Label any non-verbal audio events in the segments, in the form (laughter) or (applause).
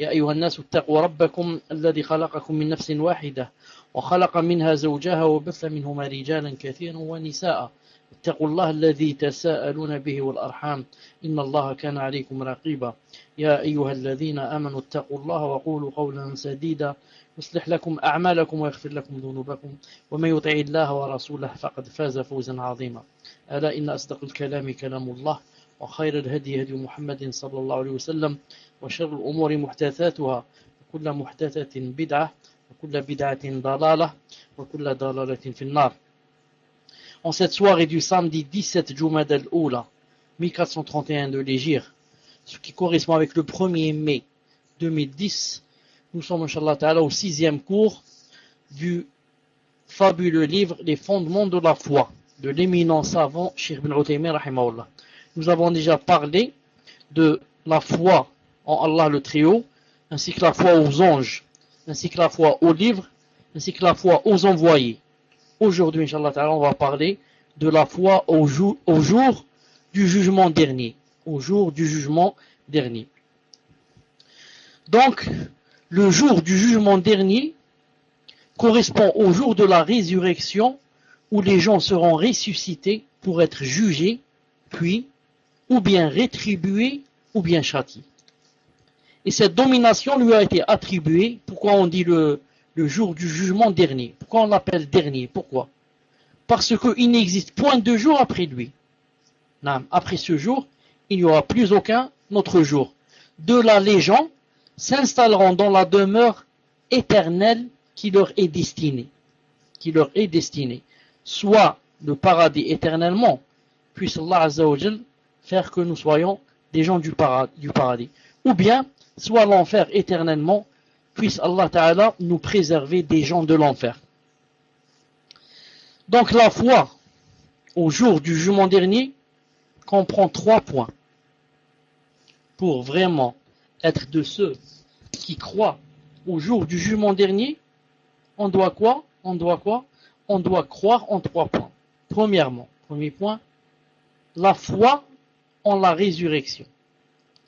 يا أيها الناس اتقوا ربكم الذي خلقكم من نفس واحدة وخلق منها زوجها وبث منهما رجالا كثيرا ونساء. اتقوا الله الذي تساءلون به والأرحام. إن الله كان عليكم رقيبا. يا أيها الذين آمنوا اتقوا الله وقولوا قولا سديدا. يصلح لكم أعمالكم ويغفر لكم ذنوبكم. ومن يطع الله ورسوله فقد فاز فوزا عظيما. ألا إن أصدق الكلام كلام الله وخير الهدي هدي محمد صلى الله عليه وسلم. وشر الأمور محدثاتها وكل محدثة بدعة وكل بدعة ضلالة وكل ضلالة في النار En cette soirée du samedi 17 Jumad al-Oula, 1431 de l'Égypte, ce qui correspond avec le 1er mai 2010, nous sommes, Inch'Allah Ta'ala, au sixième cours du fabuleux livre Les fondements de la foi de l'éminent savant Sheikh bin Utaymin rahimahullah. Nous avons déjà parlé de la foi en Allah le Très-Haut, ainsi que la foi aux anges, ainsi que la foi aux livres, ainsi que la foi aux envoyés. Aujourd'hui, Inch'Allah on va parler de la foi au jour, au jour du jugement dernier. Au jour du jugement dernier. Donc, le jour du jugement dernier correspond au jour de la résurrection où les gens seront ressuscités pour être jugés, puis ou bien rétribués ou bien châtiés. Et cette domination lui a été attribuée, pourquoi on dit le, le jour du jugement dernier? Pourquoi on l'appelle dernier? Pourquoi? Parce qu'il n'existe point de jour après lui. Après ce jour, il n'y aura plus aucun autre jour. De là, les gens s'installeront dans la demeure éternelle qui leur est destinée. Qui leur est destinée. Soit le paradis éternellement, puisse Allah Azzawajal faire que nous soyons des gens du paradis. Ou bien, soit l'enfer éternellement, puisse Allah Ta'ala nous préserver des gens de l'enfer. Donc la foi au jour du jugement dernier comprend trois points. Pour vraiment être de ceux qui croient au jour du jugement dernier, on doit quoi? On doit quoi? On doit croire en trois points. Premièrement, premier point, la foi en la résurrection.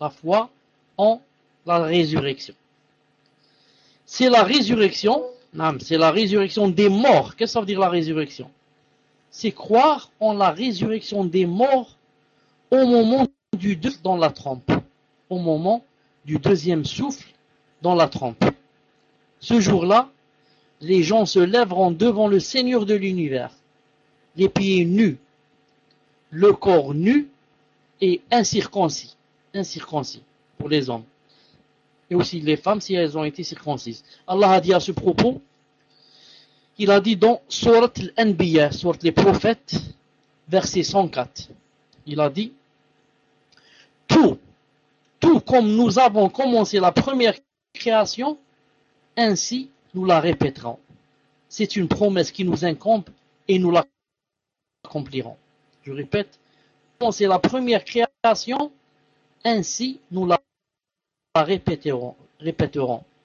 La foi en la résurrection. C'est la résurrection, c'est la résurrection des morts. Qu'est-ce que ça veut dire la résurrection? C'est croire en la résurrection des morts au moment du dans la trompe. Au moment du deuxième souffle dans la trompe. Ce jour-là, les gens se lèveront devant le Seigneur de l'univers, les pieds nus, le corps nu et incirconcis. Incirconcis pour les hommes. Et aussi les femmes si elles ont été circoncises. Allah a dit à ce propos, il a dit dans Surat al-Anbiya, les prophètes, verset 104. Il a dit, tout, tout comme nous avons commencé la première création, ainsi nous la répéterons. C'est une promesse qui nous incombe et nous l'accomplirons. Je répète, c'est la première création, ainsi nous la répéterons.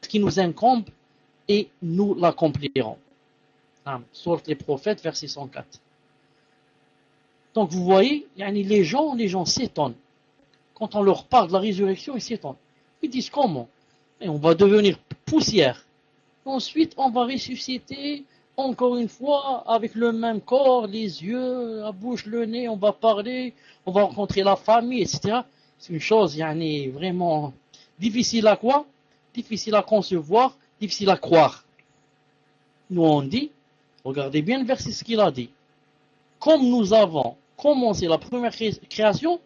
Ce qui nous incombe et nous l'accomplirons. Sorte les prophètes, verset 104. Donc vous voyez, les gens, les gens s'étonnent. Quand on leur parle de la résurrection, ils s'étonnent. Ils disent comment? On va devenir poussière. Ensuite, on va ressusciter encore une fois avec le même corps, les yeux, la bouche, le nez, on va parler, on va rencontrer la famille, etc. C'est une chose yani, vraiment difficile à quoi? Difficile à concevoir, difficile à croire. Nous on dit, regardez bien le verset ce qu'il a dit. Comme nous avons commencé la première création,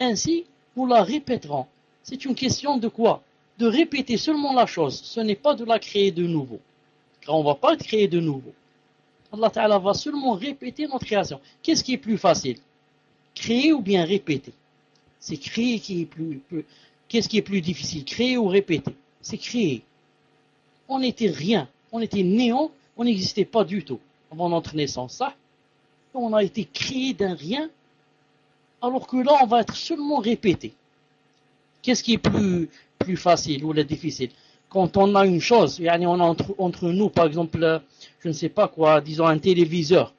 ainsi nous la répéterons. C'est une question de quoi? De répéter seulement la chose. Ce n'est pas de la créer de nouveau. Car on ne va pas créer de nouveau. Allah Ta'ala va seulement répéter notre création. Qu'est-ce qui est plus facile? Créer ou bien répéter? C'est créer qui est plus... Qu'est-ce qui est plus difficile Créer ou répéter? C'est créer. On n'était rien. On était néant. On n'existait pas du tout. avant notre naissance, ça. On a été créé d'un rien, alors que là, on va être seulement répété. Qu'est-ce qui est plus, facile ou le difficile? Quand on a une chose, on a entre, entre nous, par exemple, je ne sais pas quoi, disons un téléviseur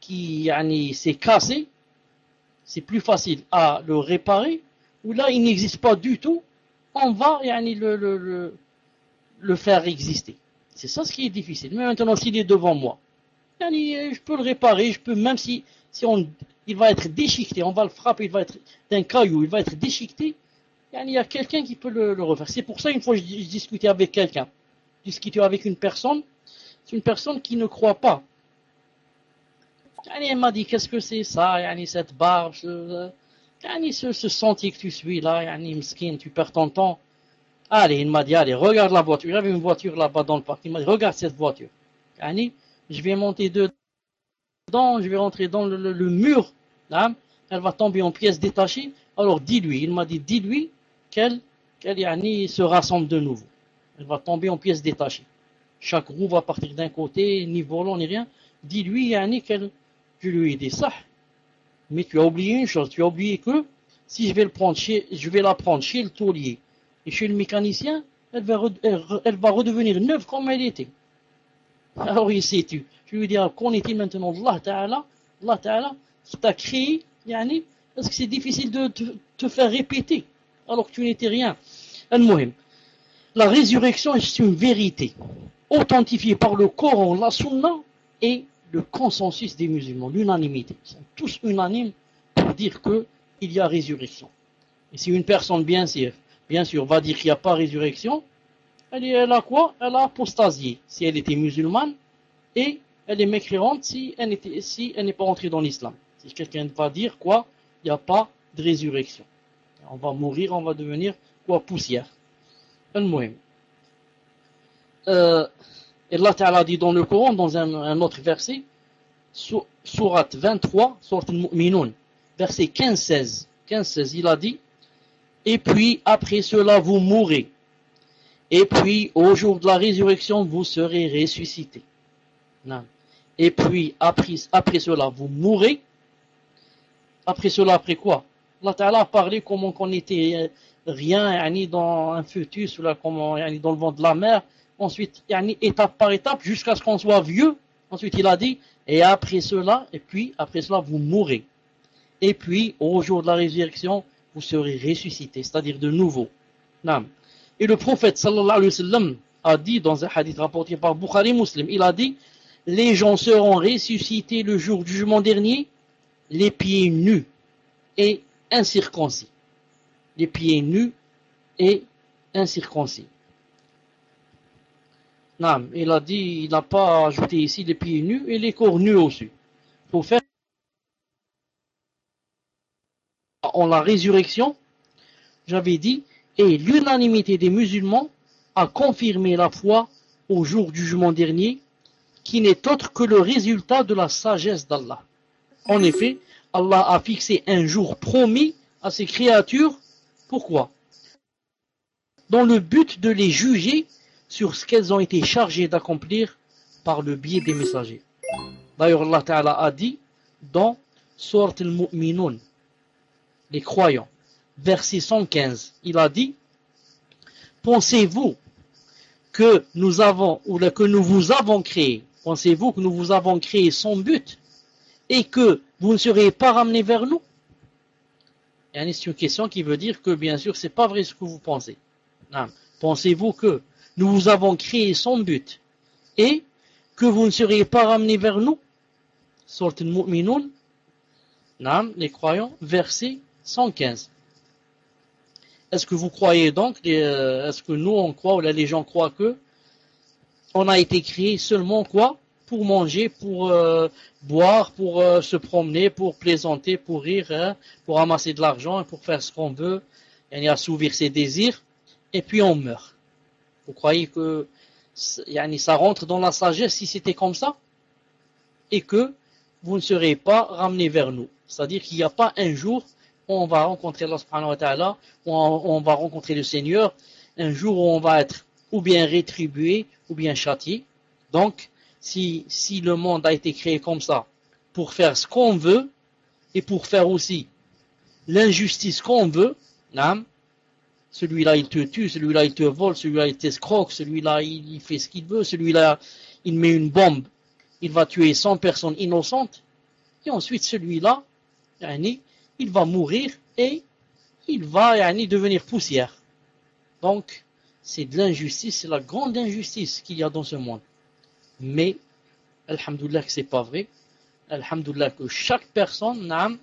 qui s'est cassé, c'est plus facile à le réparer, ou là, il n'existe pas du tout, on va le, le, le, faire exister. C'est ça ce qui est difficile. Mais maintenant, s'il est devant moi, je peux le réparer, je peux, même si, il va être déchiqueté, on va le frapper, il va être d'un caillou, il va être déchiqueté, il y a quelqu'un qui peut le, refaire. C'est pour ça, une fois, je, discutais avec quelqu'un, discutais avec une personne, c'est une personne qui ne croit pas. Elle m'a dit, qu'est-ce que c'est ça, cette barbe, ce, ce sentier que tu suis là, tu perds ton temps. Allez, il m'a dit, allez, regarde la voiture. J'avais une voiture là-bas dans le parc. Il m'a dit, regarde cette voiture. Je vais monter dedans, je vais rentrer dans le, mur. Là, elle va tomber en pièces détachées. Alors dis-lui, il m'a dit, dis-lui qu'elle qu'elle se rassemble de nouveau. Elle va tomber en pièces détachées. Chaque roue va partir d'un côté, ni volant, ni rien. Dis-lui, qu'elle, je lui ai ça. Mais tu as oublié une chose, tu as oublié que si je vais le prendre chez, je vais la prendre chez le taulier et chez le mécanicien, elle va, redevenir neuve comme elle était. (laughs) Alors sait tu. Je lui dis, qu'en est-il maintenant Allah Ta'ala, Allah qui t'a créé, yani, parce que c'est difficile de te, faire répéter, alors que tu n'étais rien? La résurrection est une vérité, authentifiée par le Coran, la Sunna et le consensus des musulmans, l'unanimité. Ils sont tous unanimes pour dire qu'il y a résurrection. Et si une personne, bien sûr, bien sûr va dire qu'il n'y a pas résurrection, elle, elle a quoi? Elle a apostasié si elle était musulmane et elle est mécréante si elle n'est si pas entrée dans l'islam. Si quelqu'un va dire quoi? Il n'y a pas de résurrection. On va mourir, on va devenir quoi? Poussière. Un euh, et Allah Ta'ala dit dans le Coran, dans un, autre verset, Surat 23, Surat Al-Mu'minun, verset 15-16. 15-16, il a dit, et puis après cela vous mourrez, et puis au jour de la résurrection vous serez ressuscités. Et puis après, cela vous mourrez, après cela après quoi? Allah Ta'ala a parlé comment qu'on était rien, ni dans un là, comment, dans le vent de la mer, ensuite, étape par étape, jusqu'à ce qu'on soit vieux. Ensuite, il a dit, et après cela, et puis, après cela, vous mourrez. Et puis, au jour de la résurrection, vous serez ressuscité, c'est-à-dire de nouveau. Et le prophète, sallallahu alayhi wa sallam, a dit dans un hadith rapporté par Bukhari Muslim, il a dit, les gens seront ressuscités le jour du jugement dernier, les pieds nus et incirconcis. Les pieds nus et incirconcis. Il a dit, il n'a pas ajouté ici les pieds nus et les corps nus aussi. Pour faire en la résurrection, j'avais dit, et l'unanimité des musulmans a confirmé la foi au jour du jugement dernier, qui n'est autre que le résultat de la sagesse d'Allah. En effet, Allah a fixé un jour promis à ses créatures. Pourquoi? Dans le but de les juger sur ce qu'elles ont été chargées d'accomplir par le biais des messagers. D'ailleurs, Allah a dit dans Surat al-Mu'minun, les croyants, verset 115, il a dit Pensez-vous que nous avons, ou que nous vous avons créé, pensez-vous que nous vous avons créé sans but et que vous ne serez pas ramenés vers nous? C'est une question qui veut dire que, bien sûr, c'est pas vrai ce que vous pensez. Pensez-vous que nous vous avons créé sans but, et que vous ne seriez pas ramenés vers nous. Sorte Mu'minun, les croyants, verset 115. Est-ce que vous croyez donc, euh, est-ce que nous on croit, ou les gens croient que on a été créé seulement quoi? Pour manger, pour euh, boire, pour euh, se promener, pour plaisanter, pour rire, hein, pour amasser de l'argent, pour faire ce qu'on veut, et assouvir ses désirs, et puis on meurt. Vous croyez que ça rentre dans la sagesse si c'était comme ça? Et que vous ne serez pas ramenés vers nous. C'est-à-dire qu'il n'y a pas un jour où on va rencontrer Allah subhanahu wa où on va rencontrer le Seigneur, un jour où on va être ou bien rétribué ou bien châtié. Donc, si, si le monde a été créé comme ça, pour faire ce qu'on veut, et pour faire aussi l'injustice qu'on veut, celui-là il te tue, celui-là il te vole, celui-là il t'escroque, celui-là il fait ce qu'il veut, celui-là il met une bombe, il va tuer 100 personnes innocentes, et ensuite celui-là, il va mourir et il va devenir poussière. Donc, c'est de l'injustice, c'est la grande injustice qu'il y a dans ce monde. Mais, alhamdoulilah que c'est pas vrai. Alhamdoulilah que chaque personne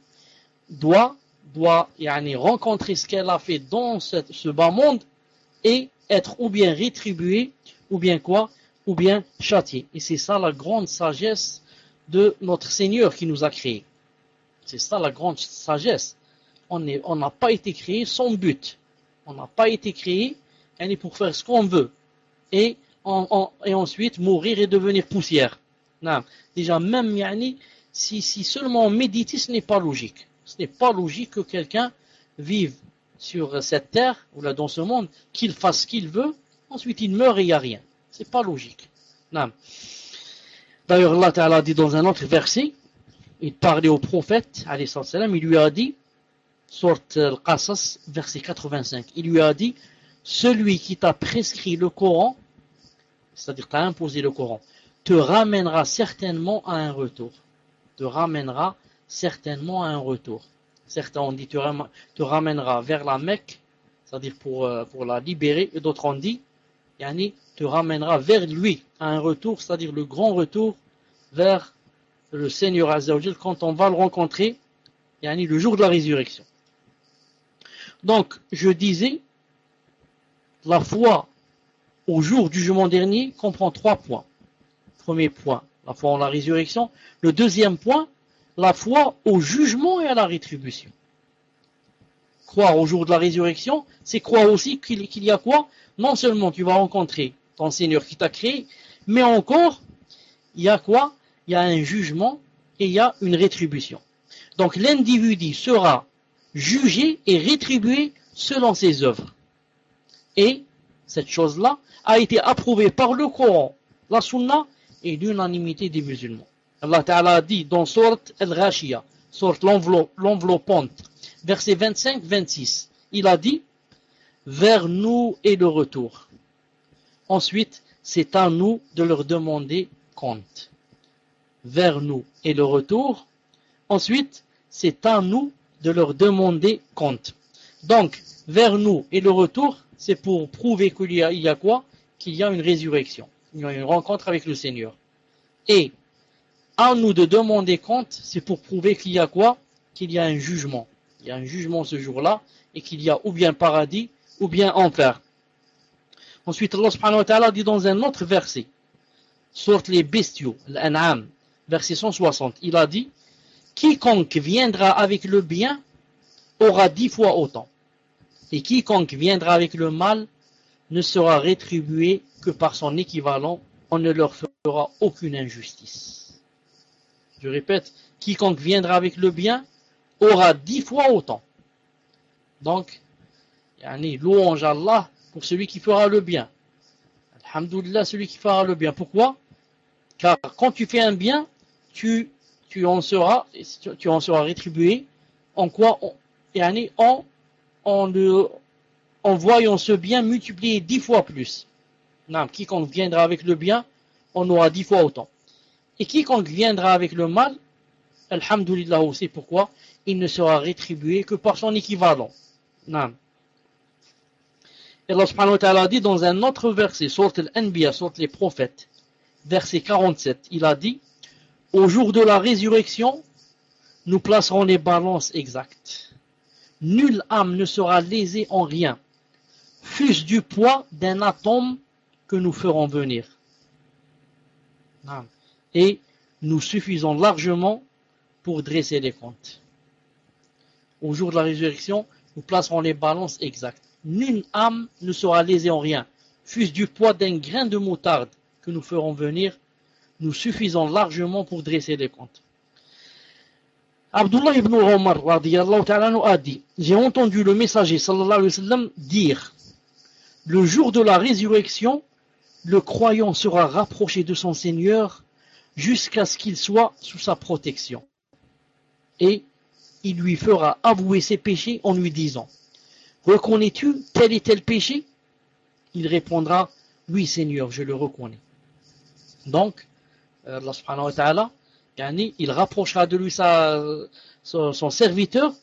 doit, doit rencontrer ce qu'elle a fait dans ce bas monde et être ou bien rétribuée, ou bien quoi, ou bien châtiée. Et c'est ça la grande sagesse de notre Seigneur qui nous a créés. C'est ça la grande sagesse. On n'a pas été créé sans but. On n'a pas été créé pour faire ce qu'on veut. Et, ensuite mourir et devenir poussière. Non. Déjà, même si, si seulement méditer, ce n'est pas logique. Ce n'est pas logique que quelqu'un vive sur cette terre, ou là dans ce monde, qu'il fasse ce qu'il veut, ensuite il meurt et il n'y a rien. C'est pas logique. D'ailleurs, Allah Ta'ala dit dans un autre verset, il parlait au prophète, il lui a dit, sorte Al-Qasas, verset 85, il lui a dit, celui qui t'a prescrit le Coran, c'est-à-dire t'a imposé le Coran, te ramènera certainement à un retour. Te ramènera certainement un retour. Certains ont dit te, te ramènera vers la Mecque, c'est-à-dire pour, euh, pour la libérer, et d'autres ont dit, yani, te ramènera vers lui à un retour, c'est-à-dire le grand retour vers le Seigneur Azzawajal quand on va le rencontrer, yani, le jour de la résurrection. Donc, je disais, la foi au jour du jugement dernier comprend trois points. Premier point, la foi en la résurrection. Le deuxième point, la foi au jugement et à la rétribution. Croire au jour de la résurrection, c'est croire aussi qu'il y a quoi? Non seulement tu vas rencontrer ton Seigneur qui t'a créé, mais encore, il y a quoi? Il y a un jugement et il y a une rétribution. Donc l'individu sera jugé et rétribué selon ses œuvres. Et cette chose-là a été approuvée par le Coran, la Sunna et l'unanimité des musulmans. Allah Ta'ala a dit dans sorte Al-Ghashiyah, sorte l'enveloppante, verset 25-26, il a dit vers nous est le retour. Ensuite, c'est à nous de leur demander compte. Vers nous est le retour. Ensuite, c'est à nous de leur demander compte. Donc, vers nous et le retour, c'est pour prouver qu'il y, y a quoi? Qu'il y a une résurrection, il y a une rencontre avec le Seigneur. Et à nous de demander compte, c'est pour prouver qu'il y a quoi? Qu'il y a un jugement. Il y a un jugement ce jour-là et qu'il y a ou bien paradis ou bien enfer. Ensuite, Allah subhanahu dit dans un autre verset, sorte les bestiaux, l'an'am, verset 160, il a dit, quiconque viendra avec le bien aura dix fois autant. Et quiconque viendra avec le mal ne sera rétribué que par son équivalent, on ne leur fera aucune injustice. Je répète, quiconque viendra avec le bien aura dix fois autant. Donc, yani, louange Allah pour celui qui fera le bien. Alhamdulillah, celui qui fera le bien. Pourquoi? Car quand tu fais un bien, tu, en, seras, tu en seras rétribué en quoi? Yani, en en, en voyant ce bien multiplié dix fois plus. Non, quiconque viendra avec le bien, on aura dix fois autant. Et quiconque viendra avec le mal, Alhamdulillah aussi, pourquoi? Il ne sera rétribué que par son équivalent. Et Allah dit dans un autre verset, sorte l'Anbiya, sorte les prophètes, verset 47, il a dit, au jour de la résurrection, nous placerons les balances exactes nulle âme ne sera lésée en rien, fût-ce du poids d'un atome que nous ferons venir. Et nous suffisons largement pour dresser les comptes. Au jour de la résurrection, nous placerons les balances exactes. Nulle âme ne sera lésée en rien, fût-ce du poids d'un grain de moutarde que nous ferons venir, nous suffisons largement pour dresser les comptes. Abdullah ibn Omar a dit J'ai entendu le messager sallallahu alayhi dire Le jour de la résurrection, le croyant sera rapproché de son Seigneur jusqu'à ce qu'il soit sous sa protection. Et il lui fera avouer ses péchés en lui disant Reconnais-tu tel et tel péché? Il répondra Oui, Seigneur, je le reconnais. Donc, euh, Allah subhanahu wa ta'ala, il rapprochera de lui son serviteur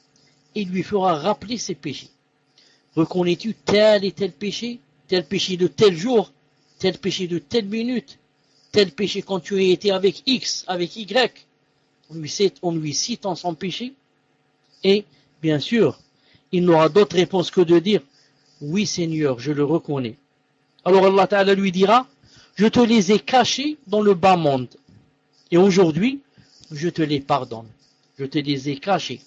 et lui fera rappeler ses péchés. Reconnais-tu tel et tel péché Tel péché de tel jour Tel péché de telle minute Tel péché quand tu as été avec X, avec Y On lui cite, en son péché et, bien sûr, il n'aura d'autre réponse que de dire Oui Seigneur, je le reconnais. Alors Allah Ta'ala lui dira Je te les ai cachés dans le bas monde. Et aujourd'hui, je te les pardonne. Je te les ai cachés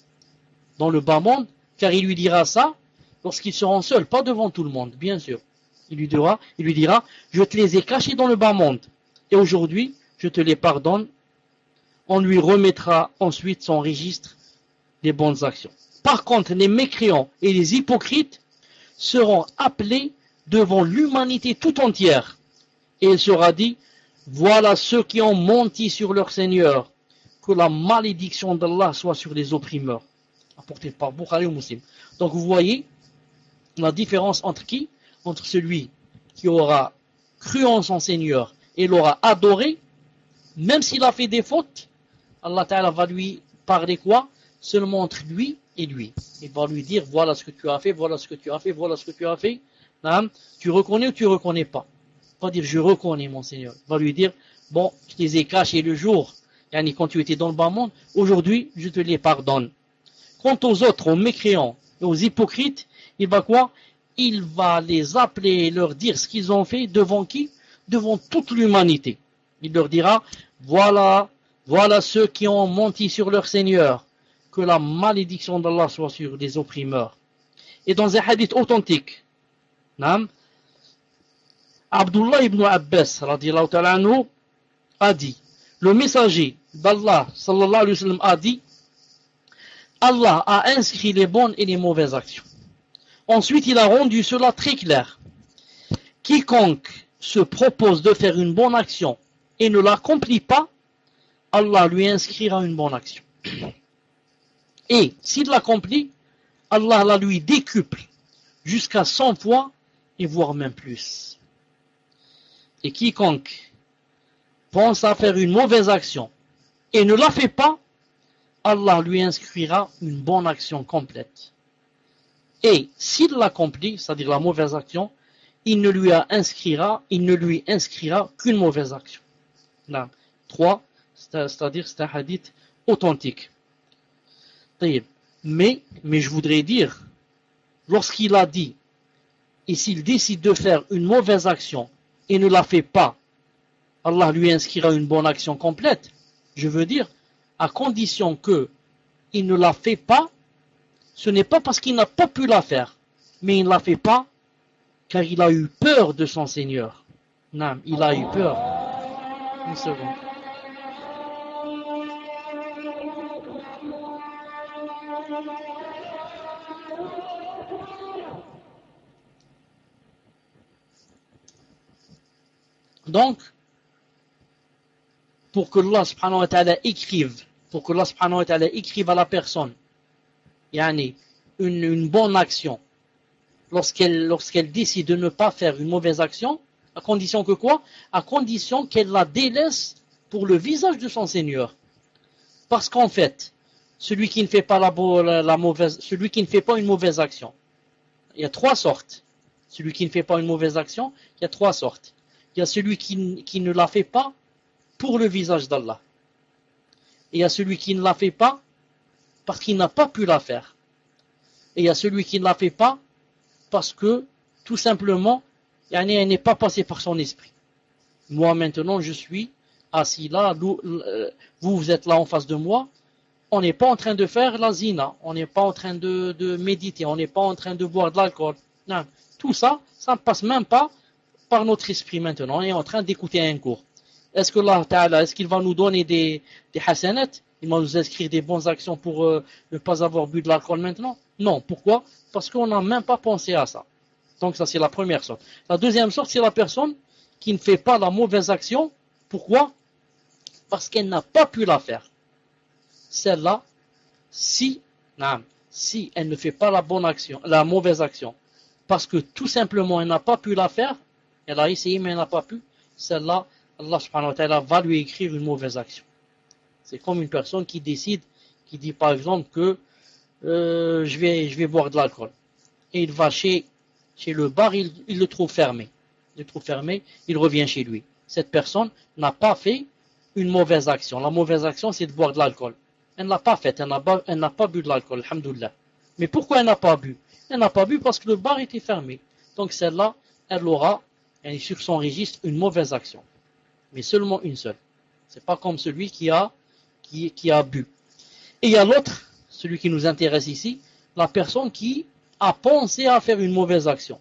dans le bas monde, car il lui dira ça lorsqu'ils seront seuls, pas devant tout le monde, bien sûr. Il lui dira, il lui dira Je te les ai cachés dans le bas monde. Et aujourd'hui, je te les pardonne. On lui remettra ensuite son registre bonnes actions. Par contre, les mécréants et les hypocrites seront appelés devant l'humanité tout entière. Et il sera dit, voilà ceux qui ont menti sur leur Seigneur, que la malédiction d'Allah soit sur les opprimeurs. Apporté par Bukhari ou Muslim. Donc vous voyez la différence entre qui? Entre celui qui aura cru en son Seigneur et l'aura adoré, même s'il a fait des fautes, Allah Ta'ala va lui parler quoi? Seulement entre lui et lui. Il va lui dire, voilà ce que tu as fait, voilà ce que tu as fait, voilà ce que tu as fait. Tu reconnais ou tu reconnais pas? Il va dire, je reconnais mon Seigneur. Il va lui dire, bon, je les ai cachés le jour, quand tu étais dans le bas monde, aujourd'hui, je te les pardonne. Quant aux autres, aux mécréants et aux hypocrites, il va quoi? Il va les appeler et leur dire ce qu'ils ont fait devant qui? Devant toute l'humanité. Il leur dira, voilà, voilà ceux qui ont menti sur leur Seigneur que la malédiction d'Allah soit sur les opprimeurs. Et dans un hadith authentique, Abdullah ibn Abbas a dit, le messager d'Allah a dit, Allah a inscrit les bonnes et les mauvaises actions. Ensuite, il a rendu cela très clair. Quiconque se propose de faire une bonne action et ne l'accomplit pas, Allah lui inscrira une bonne action. Et s'il l'accomplit, Allah la lui décuple jusqu'à 100 fois et voire même plus. Et quiconque pense à faire une mauvaise action et ne la fait pas, Allah lui inscrira une bonne action complète. Et s'il l'accomplit, c'est-à-dire la mauvaise action, il ne lui inscrira, il ne lui inscrira qu'une mauvaise action. Là, trois, c'est-à-dire c'est un hadith authentique. Mais, mais je voudrais dire, lorsqu'il a dit, et s'il décide de faire une mauvaise action et ne la fait pas, Allah lui inscrira une bonne action complète. Je veux dire, à condition que il ne la fait pas, ce n'est pas parce qu'il n'a pas pu la faire, mais il ne la fait pas car il a eu peur de son Seigneur. Non, il a eu peur. Une seconde. Donc, pour que Allah subhanahu écrive, pour que Allah écrive à la personne, yani, une bonne action, lorsqu'elle décide de ne pas faire une mauvaise action, à condition que quoi? À condition qu'elle la délaisse pour le visage de son Seigneur. Parce qu'en fait, celui qui ne fait pas la, celui qui ne fait pas une mauvaise action, il y a trois sortes. Celui qui ne fait pas une mauvaise action, il y a trois sortes il y a celui qui, ne la fait pas pour le visage d'Allah. Et il y a celui qui ne la fait pas parce qu'il n'a pas pu la faire. Et il y a celui qui ne la fait pas parce que, tout simplement, elle n'est pas passée par son esprit. Moi maintenant, je suis assis là, vous, vous êtes là en face de moi, on n'est pas en train de faire la zina, on n'est pas en train de, méditer, on n'est pas en train de boire de l'alcool. Non, tout ça, ça ne passe même pas par notre esprit maintenant, on est en train d'écouter un cours. Est-ce que Allah est-ce qu'il va nous donner des, des Il va nous inscrire des bonnes actions pour euh, ne pas avoir bu de l'alcool maintenant? Non. Pourquoi? Parce qu'on n'a même pas pensé à ça. Donc ça c'est la première sorte. La deuxième sorte, c'est la personne qui ne fait pas la mauvaise action. Pourquoi? Parce qu'elle n'a pas pu la faire. Celle-là, si, elle ne fait pas la bonne action, la mauvaise action, parce que tout simplement elle n'a pas pu la faire, elle a essayé mais elle n'a pas pu, celle-là, Allah subhanahu wa ta'ala va lui écrire une mauvaise action. C'est comme une personne qui décide, qui dit par exemple que euh, je, vais, je vais boire de l'alcool. Et il va chez, chez le bar, il, le trouve fermé. Il le trouve fermé, il revient chez lui. Cette personne n'a pas fait une mauvaise action. La mauvaise action, c'est de boire de l'alcool. Elle n'a pas fait, elle n'a pas, pas, bu de l'alcool, alhamdoulilah. Mais pourquoi elle n'a pas bu? Elle n'a pas bu parce que le bar était fermé. Donc celle-là, elle aura, elle est sur son registre, une mauvaise action. Mais seulement une seule. C'est pas comme celui qui a, qui, qui a bu. Et il y a l'autre, celui qui nous intéresse ici, la personne qui a pensé à faire une mauvaise action.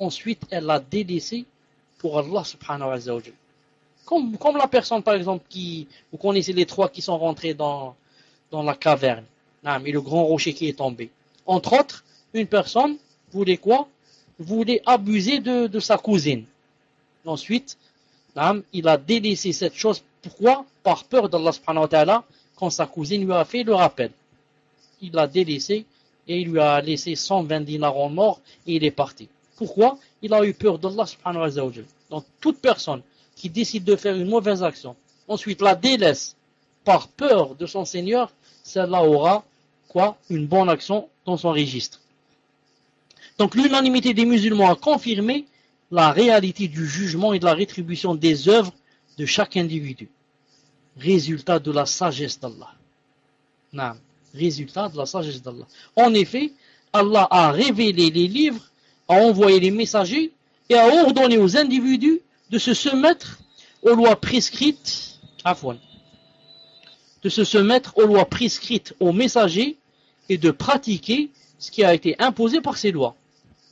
Ensuite, elle l'a délaissé pour Allah subhanahu wa ta'ala. Comme, la personne, par exemple, qui, vous connaissez les trois qui sont rentrés dans, la caverne, et le grand rocher qui est tombé. Entre autres, une personne voulait quoi? Voulait abuser de, de sa cousine. Ensuite, il a délaissé cette chose. Pourquoi? Par peur d'Allah subhanahu wa ta'ala, quand sa cousine lui a fait le rappel. Il l'a délaissé et il lui a laissé 120 dinars en or et il est parti. Pourquoi? Il a eu peur d'Allah subhanahu wa ta'ala. Donc toute personne qui décide de faire une mauvaise action, ensuite la délaisse par peur de son Seigneur, celle-là aura quoi? Une bonne action dans son registre. Donc l'unanimité des musulmans a confirmé la réalité du jugement et de la rétribution des œuvres de chaque individu. Résultat de la sagesse d'Allah. Résultat de la sagesse d'Allah. En effet, Allah a révélé les livres, a envoyé les messagers et a ordonné aux individus de se soumettre aux lois prescrites, de se soumettre aux lois prescrites aux messagers et de pratiquer ce qui a été imposé par ces lois.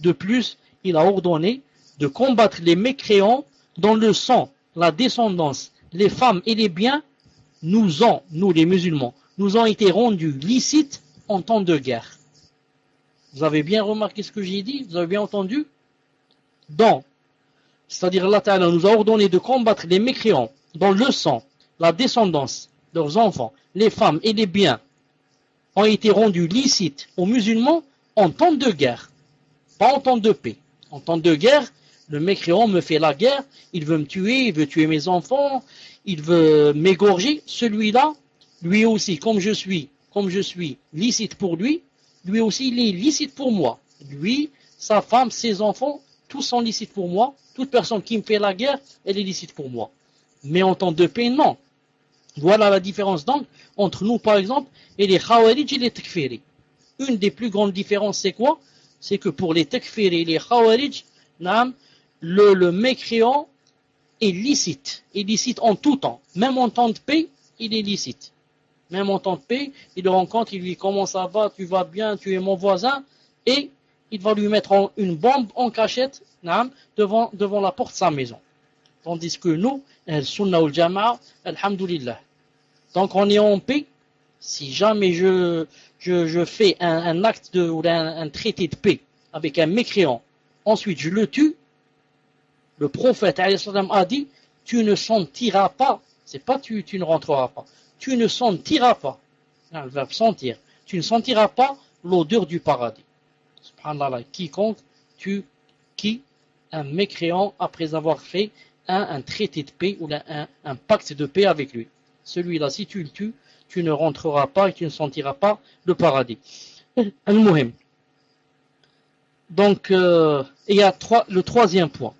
De plus, il a ordonné de combattre les mécréants dont le sang, la descendance, les femmes et les biens nous ont, nous les musulmans, nous ont été rendus licites en temps de guerre. Vous avez bien remarqué ce que j'ai dit? Vous avez bien entendu? Donc, c'est-à-dire Allah nous a ordonné de combattre les mécréants dont le sang, la descendance, leurs enfants, les femmes et les biens ont été rendus licites aux musulmans en temps de guerre, pas en temps de paix. En temps de guerre, le mécréant me fait la guerre, il veut me tuer, il veut tuer mes enfants, il veut m'égorger. Celui-là, lui aussi, comme je suis, comme je suis licite pour lui, lui aussi il est licite pour moi. Lui, sa femme, ses enfants, tous sont licites pour moi. Toute personne qui me fait la guerre, elle est licite pour moi. Mais en temps de paix, non. Voilà la différence donc entre nous, par exemple, et les Khawarij et les Takfiri. Une des plus grandes différences, c'est quoi? C'est que pour les Takfiri et les Khawarij, le, le mécréant est licite. Il licite en tout temps. Même en temps de paix, il est licite. Même en temps de paix, il le rencontre, il lui dit comment ça va, tu vas bien, tu es mon voisin, et il va lui mettre une bombe en cachette devant, devant la porte de sa maison. Tandis que nous, sunnah ul jama'a, alhamdulillah. Donc on est en paix. Si jamais je, fais un, acte ou un, traité de paix avec un mécréant, ensuite je le tue, le prophète a dit, tu ne sentiras pas, c'est pas tu ne rentreras pas, tu ne sentiras pas, le verbe sentir, tu ne sentiras pas l'odeur du paradis. Subhanallah, quiconque tu, qui, un mécréant après avoir fait un, traité de paix ou un, pacte de paix avec lui. Celui-là, si tu le tues, tu ne rentreras pas et tu ne sentiras pas le paradis. (laughs) Donc, euh, il y a trois, le troisième point.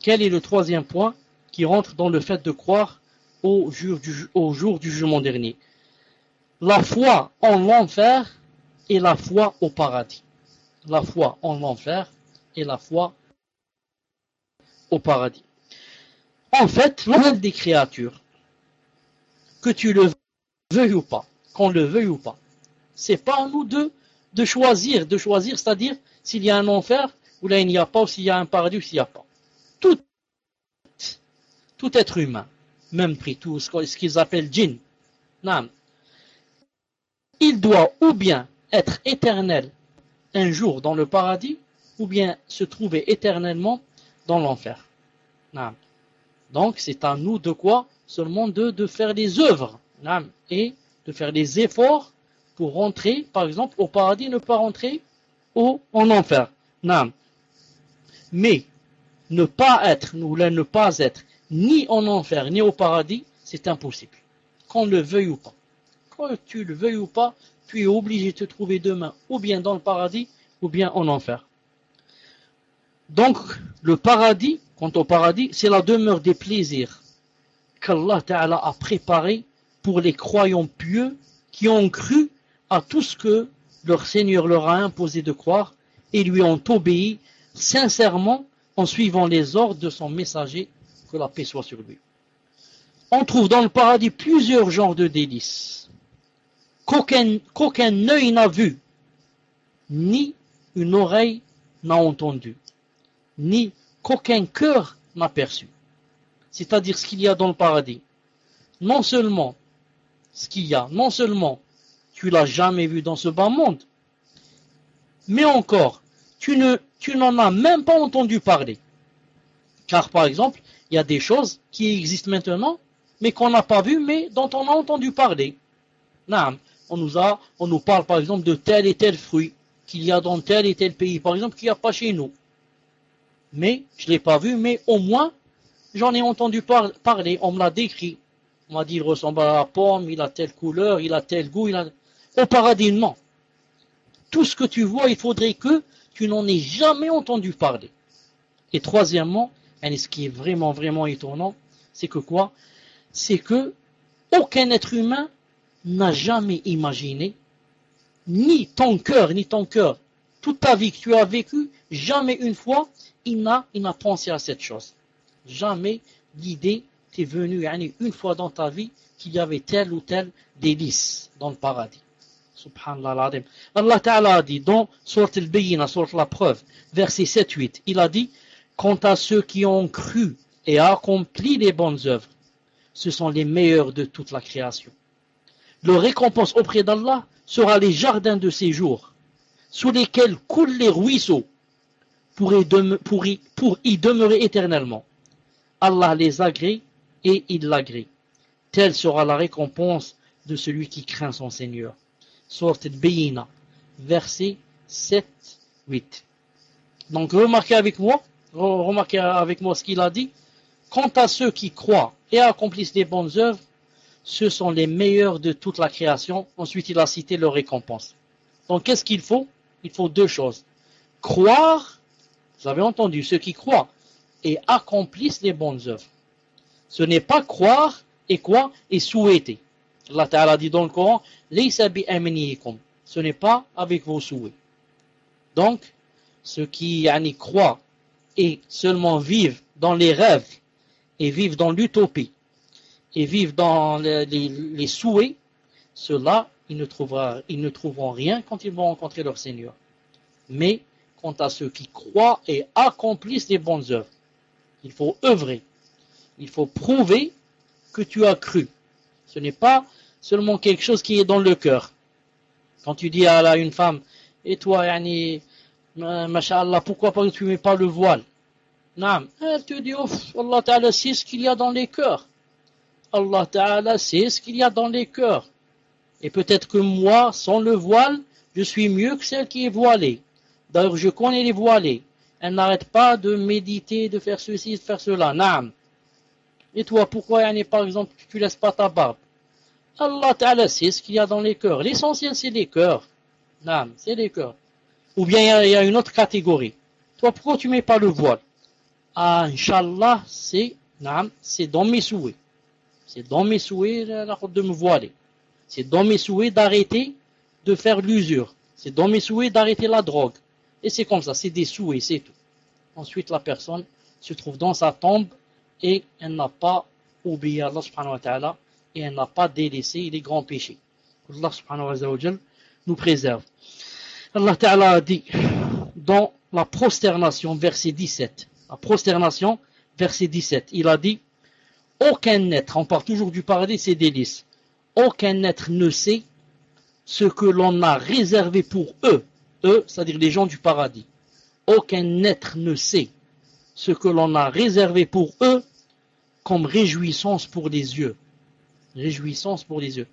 Quel est le troisième point qui rentre dans le fait de croire au jour du, au jugement dernier La foi en l'enfer et la foi au paradis. La foi en l'enfer et la foi au paradis. En fait, l'envers des créatures, que tu le veuilles ou pas, qu'on le veuille ou pas, c'est pas à nous de, de choisir, de choisir, c'est-à-dire s'il y a un enfer ou là il n'y a pas, ou s'il y a un paradis ou s'il n'y a pas tout, tout être humain, même pris tout ce qu'ils appellent djinn, il doit ou bien être éternel un jour dans le paradis, ou bien se trouver éternellement dans l'enfer. Donc c'est à nous de quoi? Seulement de, de faire les œuvres. Et de faire les efforts pour rentrer, par exemple, au paradis, ne pas rentrer au, en enfer. Mais ne pas être, ou ne pas être, ni en enfer, ni au paradis, c'est impossible. Qu'on le veuille ou pas. Quand tu le veuilles ou pas, tu es obligé de te trouver demain ou bien dans le paradis ou bien en enfer. Donc, le paradis, quant au paradis, c'est la demeure des plaisirs qu'Allah a préparé pour les croyants pieux qui ont cru à tout ce que leur Seigneur leur a imposé de croire et lui ont obéi sincèrement en suivant les ordres de son messager, que la paix soit sur lui. On trouve dans le paradis plusieurs genres de délices qu'aucun œil n'a vu, ni une oreille n'a entendu, ni qu'aucun cœur n'a perçu. C'est-à-dire ce qu'il y a dans le paradis. Non seulement ce qu'il y a, non seulement tu l'as jamais vu dans ce bas monde, mais encore, tu ne, tu n'en as même pas entendu parler. Car par exemple, il y a des choses qui existent maintenant, mais qu'on n'a pas vues, mais dont on a entendu parler. On nous a, on nous parle par exemple de tel et tel fruit qu'il y a dans tel et tel pays, par exemple, qu'il n'y a pas chez nous. Mais, je ne l'ai pas vu, mais au moins, j'en ai entendu parler, on me l'a décrit. On m'a dit, il ressemble à la pomme, il a telle couleur, il a tel goût, il a... Au paradis, non. Tout ce que tu vois, il faudrait que tu n'en aies jamais entendu parler. Et troisièmement, et ce qui est vraiment, vraiment étonnant, c'est que quoi? C'est que aucun être humain n'a jamais imaginé, ni ton cœur, ni ton cœur, toute ta vie que tu as vécue, jamais une fois, il n'a, pensé à cette chose. Jamais l'idée t'est venue une fois dans ta vie qu'il y avait tel ou tel délice dans le paradis. Subhanallah Allah Ta'ala a dit dans Surat al-Bayina, Surat la preuve, verset 7-8, il a dit Quant à ceux qui ont cru et accompli les bonnes œuvres, ce sont les meilleurs de toute la création. Leur récompense auprès d'Allah sera les jardins de séjour, sous lesquels coulent les ruisseaux, pour y, demeurer éternellement. Allah les agrée et il l'agrée. Telle sera la récompense de celui qui craint son Seigneur. Sorte de verset 7, 8. Donc remarquez avec moi remarquez avec moi ce qu'il a dit. Quant à ceux qui croient et accomplissent des bonnes œuvres, ce sont les meilleurs de toute la création. Ensuite, il a cité leur récompense. Donc, qu'est-ce qu'il faut? Il faut deux choses. Croire, vous avez entendu, ceux qui croient et accomplissent les bonnes œuvres. Ce n'est pas croire et quoi Et souhaiter. Allah Ta'ala dit dans le Coran, ce n'est pas avec vos souhaits. Donc, ceux qui y croient et seulement vivent dans les rêves et vivent dans l'utopie et vivent dans les, souhaits, ceux-là, ils ne, trouveront rien quand ils vont rencontrer leur Seigneur. Mais quant à ceux qui croient et accomplissent les bonnes œuvres, il faut œuvrer, il faut prouver que tu as cru. Ce n'est pas seulement quelque chose qui est dans le cœur. Quand tu dis à une femme, et toi, Yani, Masha'Allah, pourquoi pas tu ne mets pas le voile? Elle te dit, Allah Ta'ala sait ce qu'il y a dans les cœurs. Allah Ta'ala sait ce qu'il y a dans les cœurs. Et peut-être que moi, sans le voile, je suis mieux que celle qui est voilée. D'ailleurs, je connais les voilées. Elle n'arrête pas de méditer, de faire ceci, de faire cela. Naam. Et toi, pourquoi, par exemple, tu laisses pas ta barbe? Allah Ta'ala sait ce qu'il y a dans les cœurs. L'essentiel, c'est les cœurs. Naam, c'est les cœurs. Ou bien il y, a une autre catégorie. Toi, pourquoi tu mets pas le voile? Ah, Inch'Allah, c'est, c'est dans mes souhaits. C'est dans mes souhaits de me voiler. C'est dans mes souhaits d'arrêter de faire l'usure. C'est dans mes souhaits d'arrêter la drogue. Et c'est comme ça, c'est des souhaits, c'est tout. Ensuite, la personne se trouve dans sa tombe et elle n'a pas oublié Allah subhanahu wa ta'ala et elle n'a pas délaissé les grands péchés. Allah subhanahu wa ta'ala nous préserve. Allah Ta'ala a dit dans la prosternation, verset 17, la prosternation, verset 17, il a dit Aucun être, on parle toujours du paradis, c'est délices, aucun être ne sait ce que l'on a réservé pour eux, eux, c'est-à-dire les gens du paradis. Aucun être ne sait ce que l'on a réservé pour eux comme réjouissance pour les yeux. Réjouissance pour les yeux.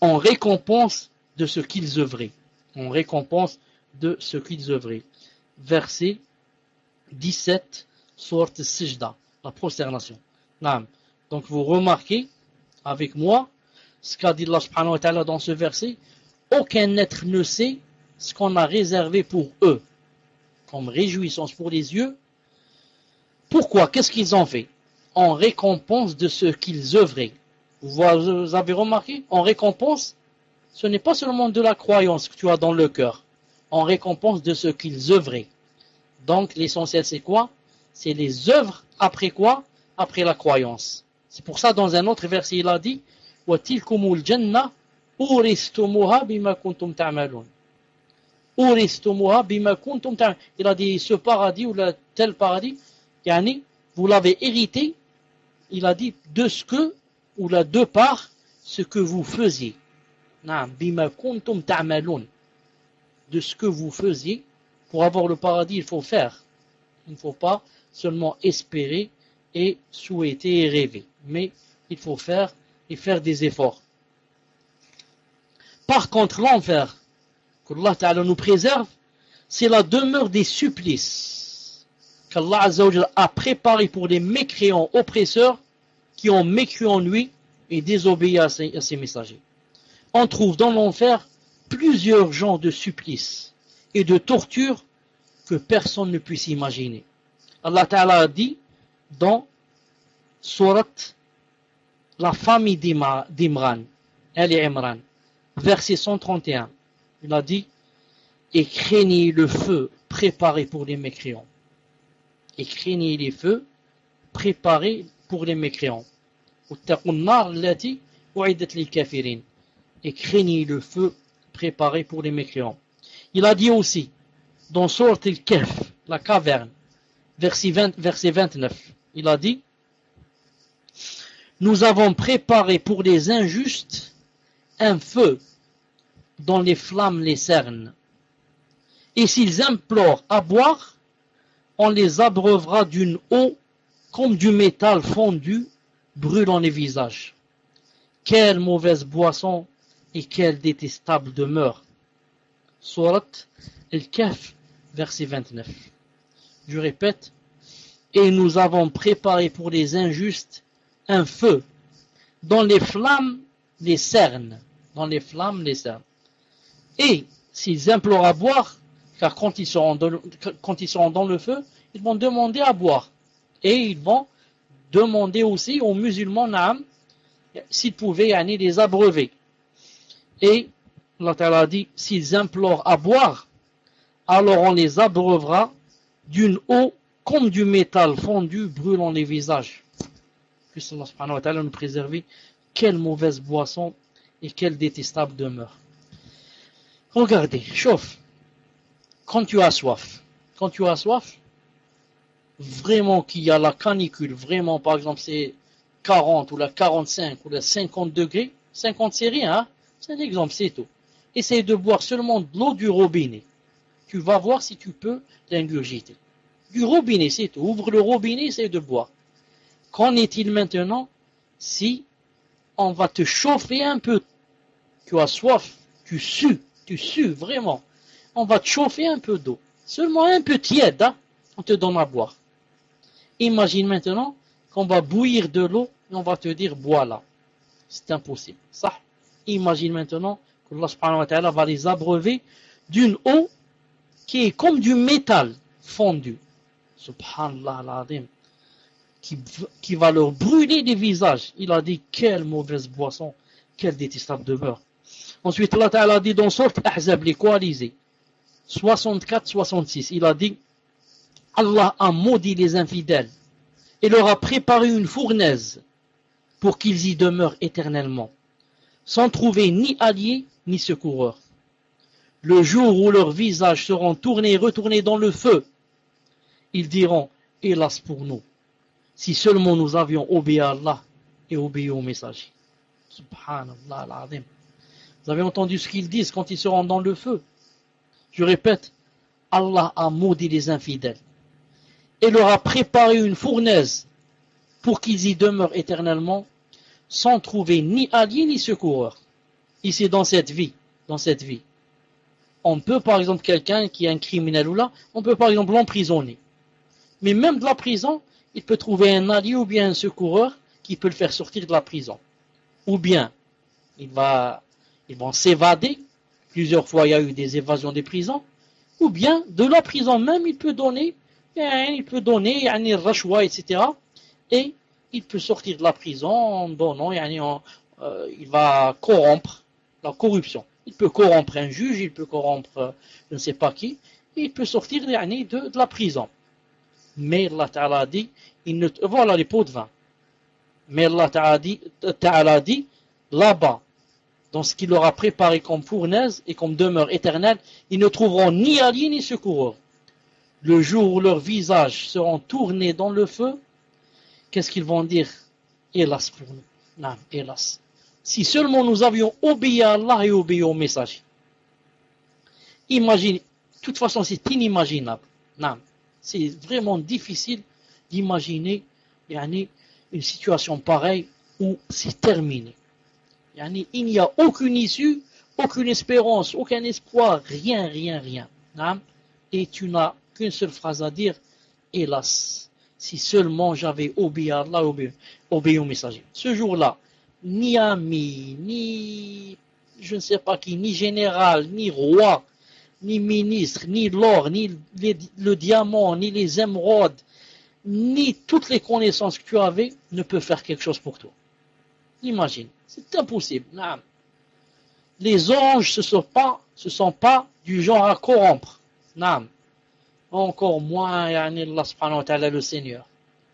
En récompense de ce qu'ils œuvraient. En récompense de ce qu'ils œuvraient. Verset 17, sorte Sijda, la prosternation. Donc vous remarquez avec moi ce qu'a dit Allah dans ce verset. Aucun être ne sait ce qu'on a réservé pour eux comme réjouissance pour les yeux. Pourquoi? Qu'est-ce qu'ils ont fait? En récompense de ce qu'ils œuvraient. Vous avez remarqué? En récompense, ce n'est pas seulement de la croyance que tu as dans le cœur. En récompense de ce qu'ils œuvraient. Donc l'essentiel c'est quoi? C'est les œuvres après quoi? Après la croyance. C'est pour ça dans un autre verset il a dit il a dit ce paradis ou tel paradis vous l'avez hérité il a dit de ce que ou la deux parts ce que vous faisiez de ce que vous faisiez pour avoir le paradis il faut faire il ne faut pas seulement espérer et souhaiter et rêver mais il faut faire et faire des efforts. Par contre, l'enfer, qu'Allah Ta'ala nous préserve, c'est la demeure des supplices qu'Allah a préparé pour les mécréants oppresseurs qui ont mécru en lui et désobéi à ses, messagers. On trouve dans l'enfer plusieurs genres de supplices et de tortures que personne ne puisse imaginer. Allah Ta'ala dit dans Surat la famille d'Imran, elle est Imran, verset 131, il a dit Et craignez le feu préparé pour les mécréants. Et craignez les feux préparés pour les mécréants. Et craignez le feu préparé pour les mécréants. Il a dit aussi, dans Surat al-Kaf, la caverne, verset, 20, verset 29, il a dit nous avons préparé pour les injustes un feu dont les flammes les cernent. Et s'ils implorent à boire, on les abreuvera d'une eau comme du métal fondu brûlant les visages. Quelle mauvaise boisson et quelle détestable demeure. Surat El-Kaf, verset 29. Je répète, et nous avons préparé pour les injustes un feu dont les flammes les cernent. Dans les flammes les cernent. Et s'ils implorent à boire, car quand ils, seront dans le, quand ils seront dans le feu, ils vont demander à boire. Et ils vont demander aussi aux musulmans s'ils pouvaient aller les abreuver. Et Allah a dit, s'ils implorent à boire, alors on les abreuvera d'une eau comme du métal fondu brûlant les visages puisse Allah subhanahu wa nous préserver quelle mauvaise boisson et quelle détestable demeure. Regardez, chauffe. Quand tu as soif, quand tu as soif, vraiment qu'il y a la canicule, vraiment par exemple c'est 40 ou la 45 ou la 50 degrés, 50 c'est rien, hein? C'est un exemple, c'est tout. Essaye de boire seulement de l'eau du robinet. Tu vas voir si tu peux l'ingurgiter. Du robinet, c'est tout. Ouvre le robinet, essaye de boire. Qu'en est-il maintenant si on va te chauffer un peu? Tu as soif, tu sues, tu sues vraiment. On va te chauffer un peu d'eau. Seulement un peu tiède, hein, on te donne à boire. Imagine maintenant qu'on va bouillir de l'eau et on va te dire bois là. C'est impossible. Ça. Imagine maintenant que Allah ta'ala va les abreuver d'une eau qui est comme du métal fondu. Subhanallah al qui, va leur brûler les visages. Il a dit, quelle mauvaise boisson, quelle détestable demeure. Ensuite, Allah a dit dans sorte Ahzab, les coalisés, 64-66, il a dit, Allah a maudit les infidèles et leur a préparé une fournaise pour qu'ils y demeurent éternellement, sans trouver ni alliés ni secoureurs. Le jour où leurs visages seront tournés et retournés dans le feu, ils diront, hélas pour nous, si seulement nous avions obéi à Allah et obéi au messager. Subhanallah al Vous avez entendu ce qu'ils disent quand ils seront dans le feu? Je répète, Allah a maudit les infidèles. et leur a préparé une fournaise pour qu'ils y demeurent éternellement sans trouver ni alliés ni secoureurs. Ici dans cette vie, dans cette vie. On peut par exemple quelqu'un qui est un criminel ou là, on peut par exemple l'emprisonner. Mais même de la prison, il peut trouver un allié ou bien un secoureur qui peut le faire sortir de la prison. Ou bien, il va, ils vont s'évader. Plusieurs fois, il y a eu des évasions des prisons. Ou bien, de la prison même, il peut donner, il peut donner, rachwa, etc. Et il peut sortir de la prison en donnant, euh, il va corrompre la corruption. Il peut corrompre un juge, il peut corrompre euh, je ne sais pas qui, il peut sortir de, de la prison. Mais Allah Ta'ala dit, il ne, voilà les pots de vin. Mais Allah Ta'ala dit, là-bas, dans ce qu'il leur a préparé comme fournaise et comme demeure éternelle, ils ne trouveront ni alliés ni secours. Le jour où leurs visages seront tournés dans le feu, qu'est-ce qu'ils vont dire? Hélas pour nous. Non, hélas. Si seulement nous avions obéi à Allah et obéi au message. Imagine, de toute façon c'est inimaginable. Non, c'est vraiment difficile d'imaginer une situation pareille où c'est terminé. Il n'y a aucune issue, aucune espérance, aucun espoir, rien, rien, rien. Et tu n'as qu'une seule phrase à dire, hélas, si seulement j'avais obéi à Allah, obéi, au messager. Ce jour-là, ni ami, ni je ne sais pas qui, ni général, ni roi, ni ministre, ni l'or, ni le diamant, ni les émeraudes, ni toutes les connaissances que tu avais ne peuvent faire quelque chose pour toi. Imagine, c'est impossible. Les anges ce sont pas du genre à corrompre. Encore moins, Allah subhanahu le Seigneur.